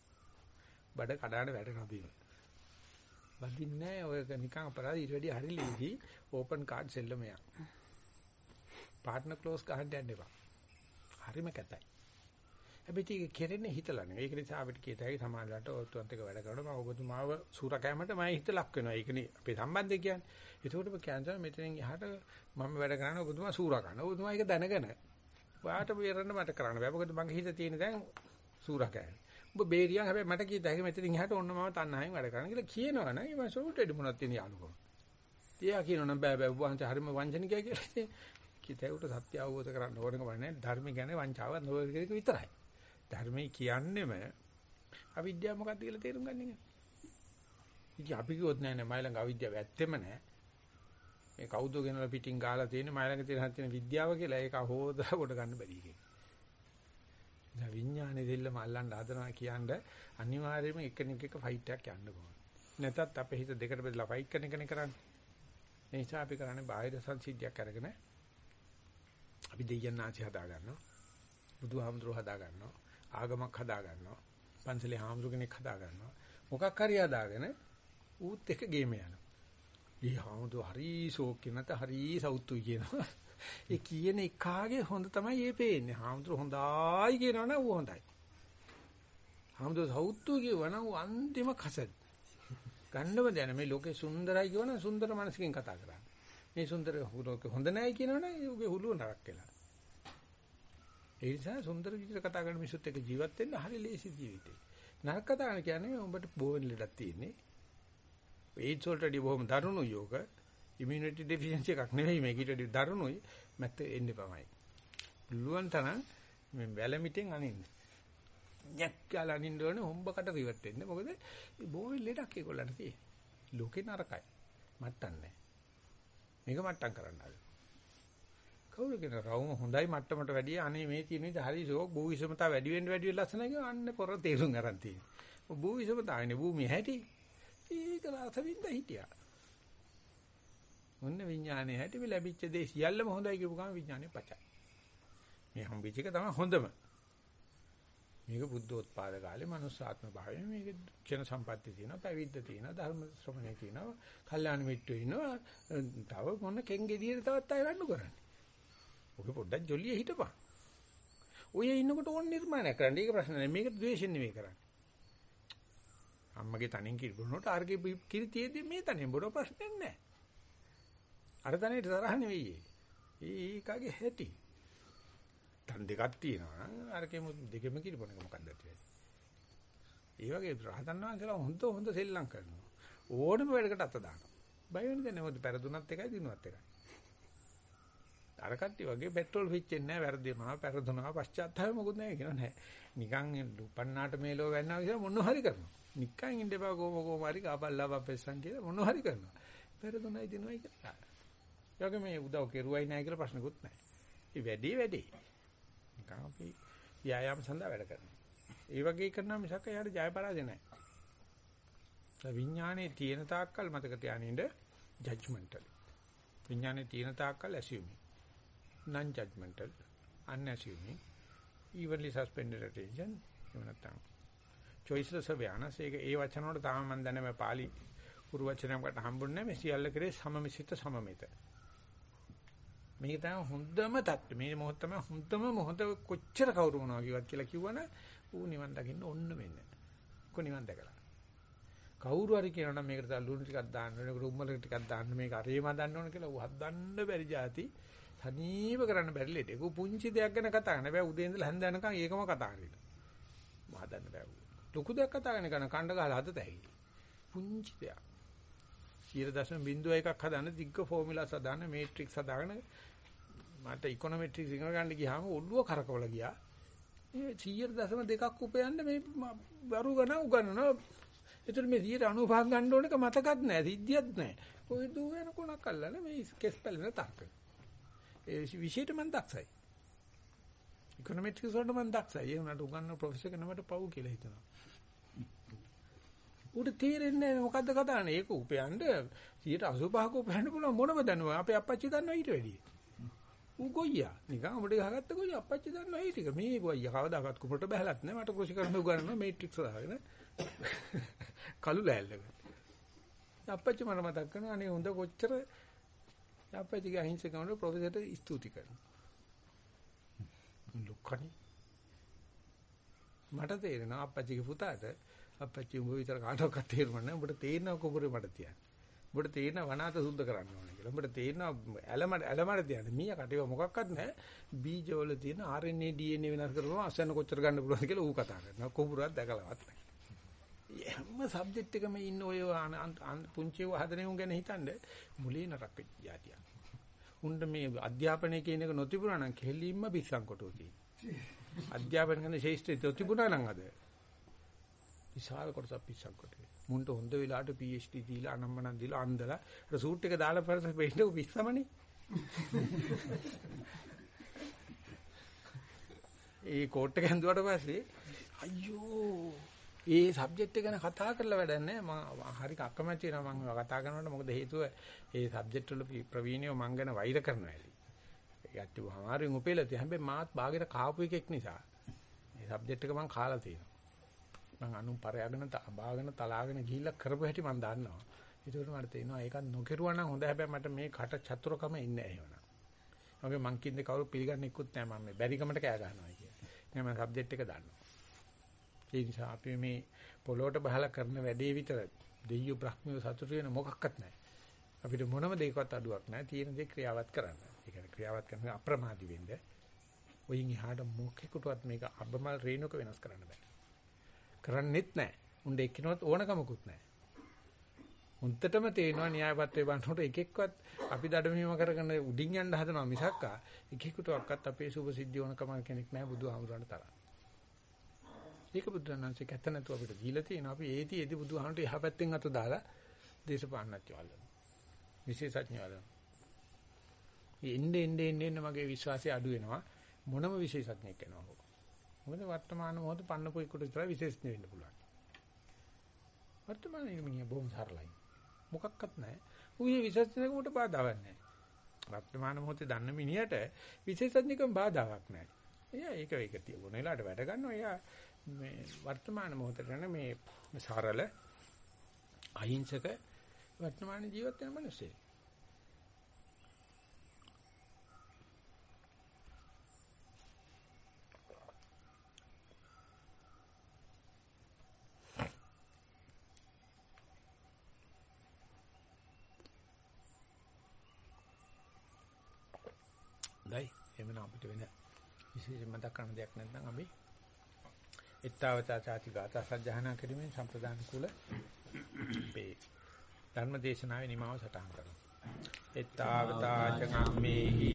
බඩ කඩාන වැටෙනවා බීම. බඳින්නේ ඔය නිකන් අපරාධ ඊට වැඩි හරි ලීසි ඕපන් කාඩ් සෙල්ලම යක්. පාර්ට්නර් ක්ලෝස් ගහන්න යන්න එපා. හරිම කැතයි. හැබැයි ඒක කෙරෙන්නේ හිතලා නෙවෙයි. ඒක නිසා අපිට කීත හැකි සමාජලට ඔත්තුවත් එක වැඩ කරනවා. මම ඔබතුමාව සූරකෑමට මම හිත ලක් වෙනවා. ඒකනේ අපේ සම්බන්ධය කියන්නේ. ඒකෝට ඔබ කැන්සර් මෙතනින් එහාට මම වැඩ කරන්නේ ඔබතුමා සූරා කරනවා. ඔබතුමා ඒක දැනගෙන වාට බේරන්න මට කරන්න බෑ. මොකද මගේ හිතේ තියෙන දැන් සූරකෑම. ඔබ බේරියන් හැබැයි මට කීත හැකි මෙතනින් එහාට ඔන්න මම තණ්හාවෙන් වැඩ කරන්න කියලා කියනවා නේද? මම සෝටෙඩ මොනවද තියෙන යාළුකෝ. තියා කියනවනම් බෑ බෑ ඔබ වහන්සේ හරිම වංචනිකයි කියලා. කිතේකට සත්‍ය අවබෝධ කරගන්න ඕනකම නැහැ. ධර්ම කියන්නේ වංචාව නොවන එක විතරයි. ධර්මයේ කියන්නේම අවිද්‍යාව මොකක්ද කියලා තේරුම් ගන්න එක. ඉතින් අපි කිව්වොත් නෑ නෑ මයි ළඟ අවිද්‍යාව ඇත්තෙම නෑ. මේ කවුද ගෙනලා පිටින් ගාලා තියෙන්නේ මයි ළඟ තියෙන තියෙන විද්‍යාව කියලා ඒක හොදලා කොට ගන්න බැරි එකේ. දැන් විඥානේ දෙල්ලම අල්ලන්න හදනවා කියන්නේ අනිවාර්යයෙන්ම එකිනෙක එක ෆයිට් එකක් යන්න ඕන. නැතත් අපේ හිත දෙකට බෙදලා ෆයිට් කරන එකනේ කරන්නේ. ඒ නිසා අපි කරන්නේ බාහිර සංසිද්ධියක් අරගෙන අපි දෙයයන් ආචි හදා ගන්නවා. බුදුහාමුදුරුවෝ හදා ගන්නවා. ආගමක් හදා ගන්නවා. පන්සලේ හාමුදුරු කෙනෙක් හදා ගන්නවා. මොකක් හරි හදාගෙන ඌත් එක ගේම යනවා. ඊ හාමුදුරු හරි ෂෝක් නැත හරි සෞතුයි කියනවා. ඒ කියන එකාගේ හොඳ තමයි මේ පේන්නේ. හාමුදුරු හොඳයි කියනවනේ ඌ හොඳයි. හාමුදුරු සෞතු කියවනම් ඌ අන්තිම කසද. ගන්නව දැන මේ ලෝකේ සුන්දරයි කියවනම් සුන්දර මනසකින් කතා කරන්නේ. මේ සුන්දර හොඳ නැහැ කියනවනේ ඌගේ හුලුව නරක වෙලා. ඒ නිසා සුන්දර විදිහට කතා කරන මිනිස්සුත් එක්ක ජීවත් වෙන්න හරි ලේසි ජීවිතේ. නරක කතා කරන කියන්නේ උඹට බෝවෙන් ලෙඩක් තියෙන්නේ. ඒඩ්ස් වලටදී බොහොම දරුණු යෝග ඉමුනිටි ඩෙෆිෂියන්සි එකක් නෙවෙයි මේක ඊට දරුණුයි මැත්ත එන්න පමයි. පුළුවන් තරම් මේ වැලමිටෙන් අනින්න. යක්කලා අනින්න ඕනේ හොම්බකට රිවර්ට් වෙන්න. මොකද බෝවෙන් ලෙඩක් ඒගොල්ලන්ට තියෙන්නේ. ලෝකේ නරකයි. මට්ටම් නැහැ. මේක මට්ටම් කරන්න ආවේ. කවුරු කියන රවුම හොඳයි මට්ටමට වැඩිය අනේ මේ තියෙන විදිහ හරි ෂෝක් භූවිෂමතා වැඩි වෙන්න වැඩි වෙන්න ලස්සනයි කියන අන්න පොර තේරුම් ගන්න තියෙනවා. භූවිෂමතාවනේ භූමිය හැටි ඒක රසවින්ද හිටියා. මොන්න විඥානේ හැටි මේ ලැබිච්ච දේ සියල්ලම හොඳයි කියපු ගමන් විඥානේ පචයි. මේ හම්බෙච්ච එක තමයි හොඳම. මේක බුද්ධෝත්පාද කාලේ මනුස්සාත්ම භාවය මේක ක්ෂණ සම්පatti තියෙනවා පැවිද්ද තියෙනවා ධර්ම ශ්‍රමණය තියෙනවා කල්යාණ මිත්‍රයෝ ඉන්නවා තව මොන කෙන්ගෙදියේ තවත් අය රණ්ඩු කරන්නේ ඔක පොඩ්ඩක් ජොලිය හිටපන්. ඔය ඉන්නකොට ඕන නිර්මාණයක් කරන්න. ඒක ප්‍රශ්න නෑ. මේක ද්වේෂෙන් නෙවෙයි කරන්නේ. අම්මගේ තනින් කිරි බොනකොට ආර්ගේ කිරි තියේදී මේ තනින් බොන ප්‍රශ්නයක් නෑ. අර තනියට තරහ නෙවෙයි. ඒකගේ හැටි. තන් දෙකක් තියෙනවා නම් අරකෙම දෙකෙම කිරි බොන එක මොකක්ද ඇත්තේ? ඒ වගේ රහතන් වහන්සේලා හොඳ හොඳ සෙල්ලම් කරනවා. ඕනම වැඩකට අත දානවා. බය වෙන්නේ නැහැ. මොකද පෙරදුනත් එකයි දිනුවත් එකයි. අර කට්ටිය වගේ පෙට්‍රල් පිච්චෙන්නේ නැහැ වැරදිනවා පෙරදුනා පශ්චාත්තාපය මොකුත් නැහැ කියනවා නෑ. නිකන් ලුපන්නාට මේලෝ වෙන්නවා කියලා මොන හරි කරනවා. නිකන් ඉන්න බා කොම කොම හරි කාපල්ලා බප්පෙස්සන් කියලා මොන හරි කරනවා. පෙරදුනයි දිනුවයි කියලා. යෝගේ මේ උදව් කෙරුවයි නැහැ කියලා ප්‍රශ්නකුත් නැහැ ඒ වැඩි වැඩි. නිකන් අපි ව්‍යායාම සඳහා වැඩ කරනවා. ඒ වගේ කරනවා මිසක් එයාට ජය පරාජය නැහැ විඥානයේ තියෙන තාක්කල් මතක තියානින්න ජජ්මන්ටල් විඥානයේ තියෙන තාක්කල් ඇසියුමින් non-judgmental, unassuming, evenly suspended attention, එහෙම නැත්නම් choiceless awareness. ඒක ඒ වචන වලට තාම මම දන්නේ මේ පාලි පුරු වචනයකට හම්බුන්නේ නැහැ. මේ සියල්ල කරේ සමමිසිත සමමිත. මේක තමයි හොඳම தත්ත්වය. මේ මොහොත තමයි හොඳම මොහොත කොච්චර කවුරු මොනවා කිව්වත් කියලා කිව්වනම් ඌ නිවන් දකින්න ඕන්න වෙන්නේ. කො නිවන් දැකලා. කවුරු හරි කියනනම් මේකට තව ලුණු ටිකක් දාන්න ඕනේ, මේකට උම්මල ටිකක් දාන්න, මේක අරේම දාන්න ඕනේ කියලා ඌ හදන්න බැරි જાති තනීව කරන්න බැරි ලෙඩ. ඒක පුංචි දෙයක් ගැන කතා කරන්න බෑ. උදේ ඉඳලා හැන්ද යනකම් ඒකම කතා කරලා. මම හදන්න බෑ. ලොකු දෙයක් කතා කරන කෙනා කණ්ඩ ගහලා හදත ඇයි. පුංචි දෙයක්. 0.01ක් හදන්න දිග්ග ෆෝමියුලාස් හදන්න මේට්‍රික්ස් හදාගෙන මට ඉකොනොමෙට්‍රික්ස් ඉගෙන ගන්න ගියාම ඔළුව කරකවල ගියා. මේ 100.2ක් උපයන්න මේ බරු ගණ උගන්වනවා. ඒතර මේ 95ක් ගන්න ඕනක මතකත් නැහැ, සිද්ධියක් නැහැ. ඔය දු වෙන කොනක් අල්ලන මේ කෙස් පැලෙන තර්ක. ඒ විශේෂයට මම දක්ෂයි. ඉකොනොමෙට්‍රික්ස් වලට මම දක්ෂයි. ඒ උනට උගන්වන ප්‍රොෆෙසර් කෙනෙකුට පව් කියලා හිතනවා. උට තේරෙන්නේ නැහැ මොකද්ද කතා කරන්නේ. ඒක උපයන්න 185ක උපයන්න පුළුවන් මොනම දන්නවා. අපේ අප්පච්චි දන්නවා ඊට වැඩිය. ඌ ගොයියා. නිකන් අපිට ගහගත්ත ගොයියා අප්පච්චි දන්නවා ඒ ටික. මේ ගොයියා කවදාකවත් කුමරට බහලත් නැහැ. මට කෘෂි කරන්න උගන්වනවා මේට්‍රික්ස් දාගෙන. කළු ලෑල්ලක. අප්පච්චි මට මතක් කරනවා අනේ හොඳ කොච්චර අප්පච්චිගේ අහිංසකමට ප්‍රොෆෙසර්ට ස්තුති කරනවා. ලොක්කනේ. මට තේරෙනවා අප්පච්චිගේ පුතාට අප්පච්චි උඹ විතර කාටවත් තේරුම් නැහැ. උඹට තේරෙනව කුඹුරේ මට තියන්න. උඹට තේරෙනව වනාත සුද්ධ කරන්න ඕනේ කියලා. උඹට තේරෙනව ඇලමඩ ඇලමඩ තියන්න. මීයා කටේව මොකක්වත් නැහැ. බීජවල තියෙන RNA DNA වෙනස් කරනවා අසන්න කොච්චර ගන්න පුළුවන්ද කියලා ඌ කතා කරනවා. කුඹුරක් දැකලවත් නැහැ. හැම සබ්ජෙක්ට් එකම ඉන්න ඔය පුංචි හදන උන් ගැන හිතනද මුලේ නරක જાතිය. උන්ට මේ අධ්‍යාපනය කියන එක නොතිබුණා නම් කෙලින්ම පිස්සන් කොටුව තියෙනවා. අධ්‍යාපන කරන ශේෂ්ත්‍රය තිබුණා නම් අද විශාල කොටසක් පිස්සන් කොටුවේ. මුන්ට හොඳ වෙලාවට PhD දීලා අනම්මනම් දීලා අන්දලා අර සූට් එක දාලා පරස පෙන්නු පිස්සමනේ. (laughs) ඒ කෝට් එක ඇඳුවට පස්සේ අයියෝ ඒ සබ්ජෙක්ට් එක ගැන කතා කරලා වැඩක් නැහැ. මම හරි අකමැති වෙනවා මම කතා කරනකොට මොකද හේතුව ඒ සබ්ජෙක්ට් වල ප්‍රවීණයෝ මං ගැන වෛර කරනවා ඇලි. ඒ ගැට්ටු අමාරුවෙන් උපේලා තියෙන හැබැයි මාත් බාගෙට කාපු එකෙක් නිසා මේ සබ්ජෙක්ට් එක මං කාලා තියෙනවා. මං අනුන් පරයාගෙන බාගෙන තලාගෙන ගිහිල්ලා කරපු හැටි මං දන්නවා. ඒකට මට තේරෙනවා ඒකත් නොකරුවා නම් හොඳ හැබැයි මට මේ කට චතුරකම ඉන්නේ එහෙමනම්. මගේ මං කින්නේ කවුරු පිළිගන්නේ ඉක්කුත් නැහැ මම මේ බැරිකමට කෑ ගන්නවා කියන්නේ. නෑ මම සබ්ජෙක්ට් එක දන්නවා. ඒ නිසා අපි මේ පොළොවට බහලා කරන වැඩේ විතර දෙයියෝ බ්‍රහ්මියෝ සතුටු වෙන මොකක්වත් නැහැ. අපිට මොනම දෙයකවත් අඩුවක් නැහැ. තියෙන දේ ක්‍රියාවත් කරන්න. ඒ කියන්නේ ක්‍රියාවත් කරන අප්‍රමාදී වෙන්න. ඔයින් එහාට මොකෙකුටවත් මේක අබමල් රේණුක වෙනස් කරන්න බෑ. කරන්නෙත් නැහැ. උණ්ඩ එක්කිනවත් ඕනකමකුත් නැහැ. උන්ටටම තේනවා න්‍යායපත්‍රය බලනකොට එකෙක්වත් අපි දඩමීම කරගෙන උඩින් යන්න හදනවා මිසක්කා එකෙකුටවත් අපේ සුභ සිද්ධිය ඕනකම කෙනෙක් නැහැ බුදුහාමුදුරන්ට තරම්. ඒක බුදුරණන්සේ කැත නැතුව අපිට දීලා තියෙනවා. අපි ඒටි ඒදි බුදුහාමට එහා පැත්තෙන් අත දාලා දේශපාලනඥයෝ වල්ලන. විශේෂඥයෝ වල්ලන. එන්නේ එන්නේ එන්නේ මගේ විශ්වාසය අඩු වෙනවා. මොනම විශේෂඥයෙක් වෙනවා. මොකද වර්තමාන මොහොත පන්නපු එකට විතරයි විශේෂඥ වෙන්න පුළුවන්. වර්තමානයේ මිනිහ බොහොම සරලයි. මොකක්වත් නැහැ. උගේ විශේෂඥකමට බාධාවක් නැහැ. වර්තමාන මොහොතේ දන්න මිනිහට විශේෂඥකම බාධාවක් නැහැ. එයා ඒක ඒක තියුණ වෙලාවට වැඩ ගන්නවා. එයා මේ වර්තමාන මොහොතේ යන මේ සරල අහිංසක වර්තමාන ජීවත් වෙන මිනිස්සේ. දැයි එමන අපිට වෙන විශේෂ මතක් කරන දෙයක් නැත්නම් අපි එත්තාවතා ചാති ගාථා සජ්ජහනා කිරීමෙන් සම්ප්‍රදාන කුල මේ ධර්ම දේශනාවේ නිමාව සටහන් කරනවා. එත්තාවතා චගම්මේහි